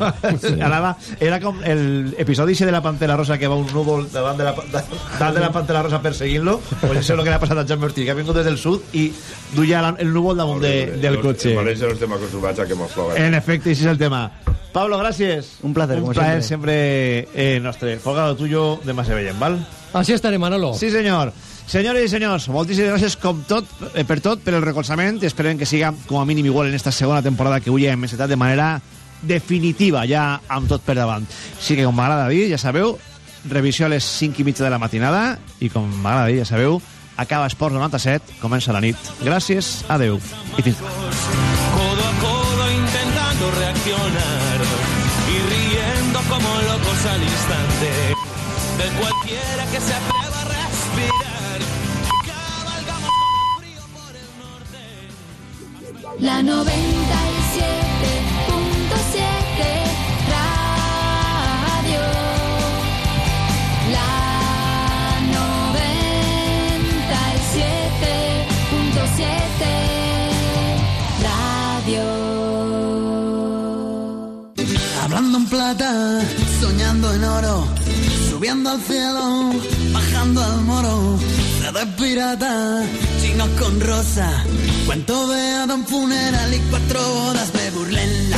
Anava, era com el episodi ese de la Pantera Rosa que va un núvol davant de la, davant de la Pantera Rosa perseguint-lo pues això és el que li ha passat a Jaume Ortí que ha vingut des del sud i duia la- el núvol damunt de, del cotxe En València no estem acostumats a que mos ploguen. en efecte, ese és el tema Pablo, gràcies Un placer, un como plaer siempre. siempre eh, nostre Folgado tuyo, demà se veiem, val? Así estaré, Manolo. Sí, senyor Senyores i senyors, moltíssimes gràcies com tot, eh, per tot, per el recolzament. Esperem que siga com a mínim igual en esta segona temporada que avui hem encetat de manera definitiva, ja amb tot per davant. Sí que com m'agrada dir, ja sabeu, revisió a les 5 i mitja de la matinada i com m'agrada dir, ja sabeu, acaba Esports 97, comença la nit. Gràcies, adeu i fins demà. codo a codo intentando reaccionar y riendo como locos al instante de cualquiera que se atreva La 97.7 Radio. La 97.7 Radio. Hablando en plata, soñando en oro, subiendo al cielo, bajando al moro, de pirata, con rosa, cuento de Adam funeral y cuatro bodas, me burlé en la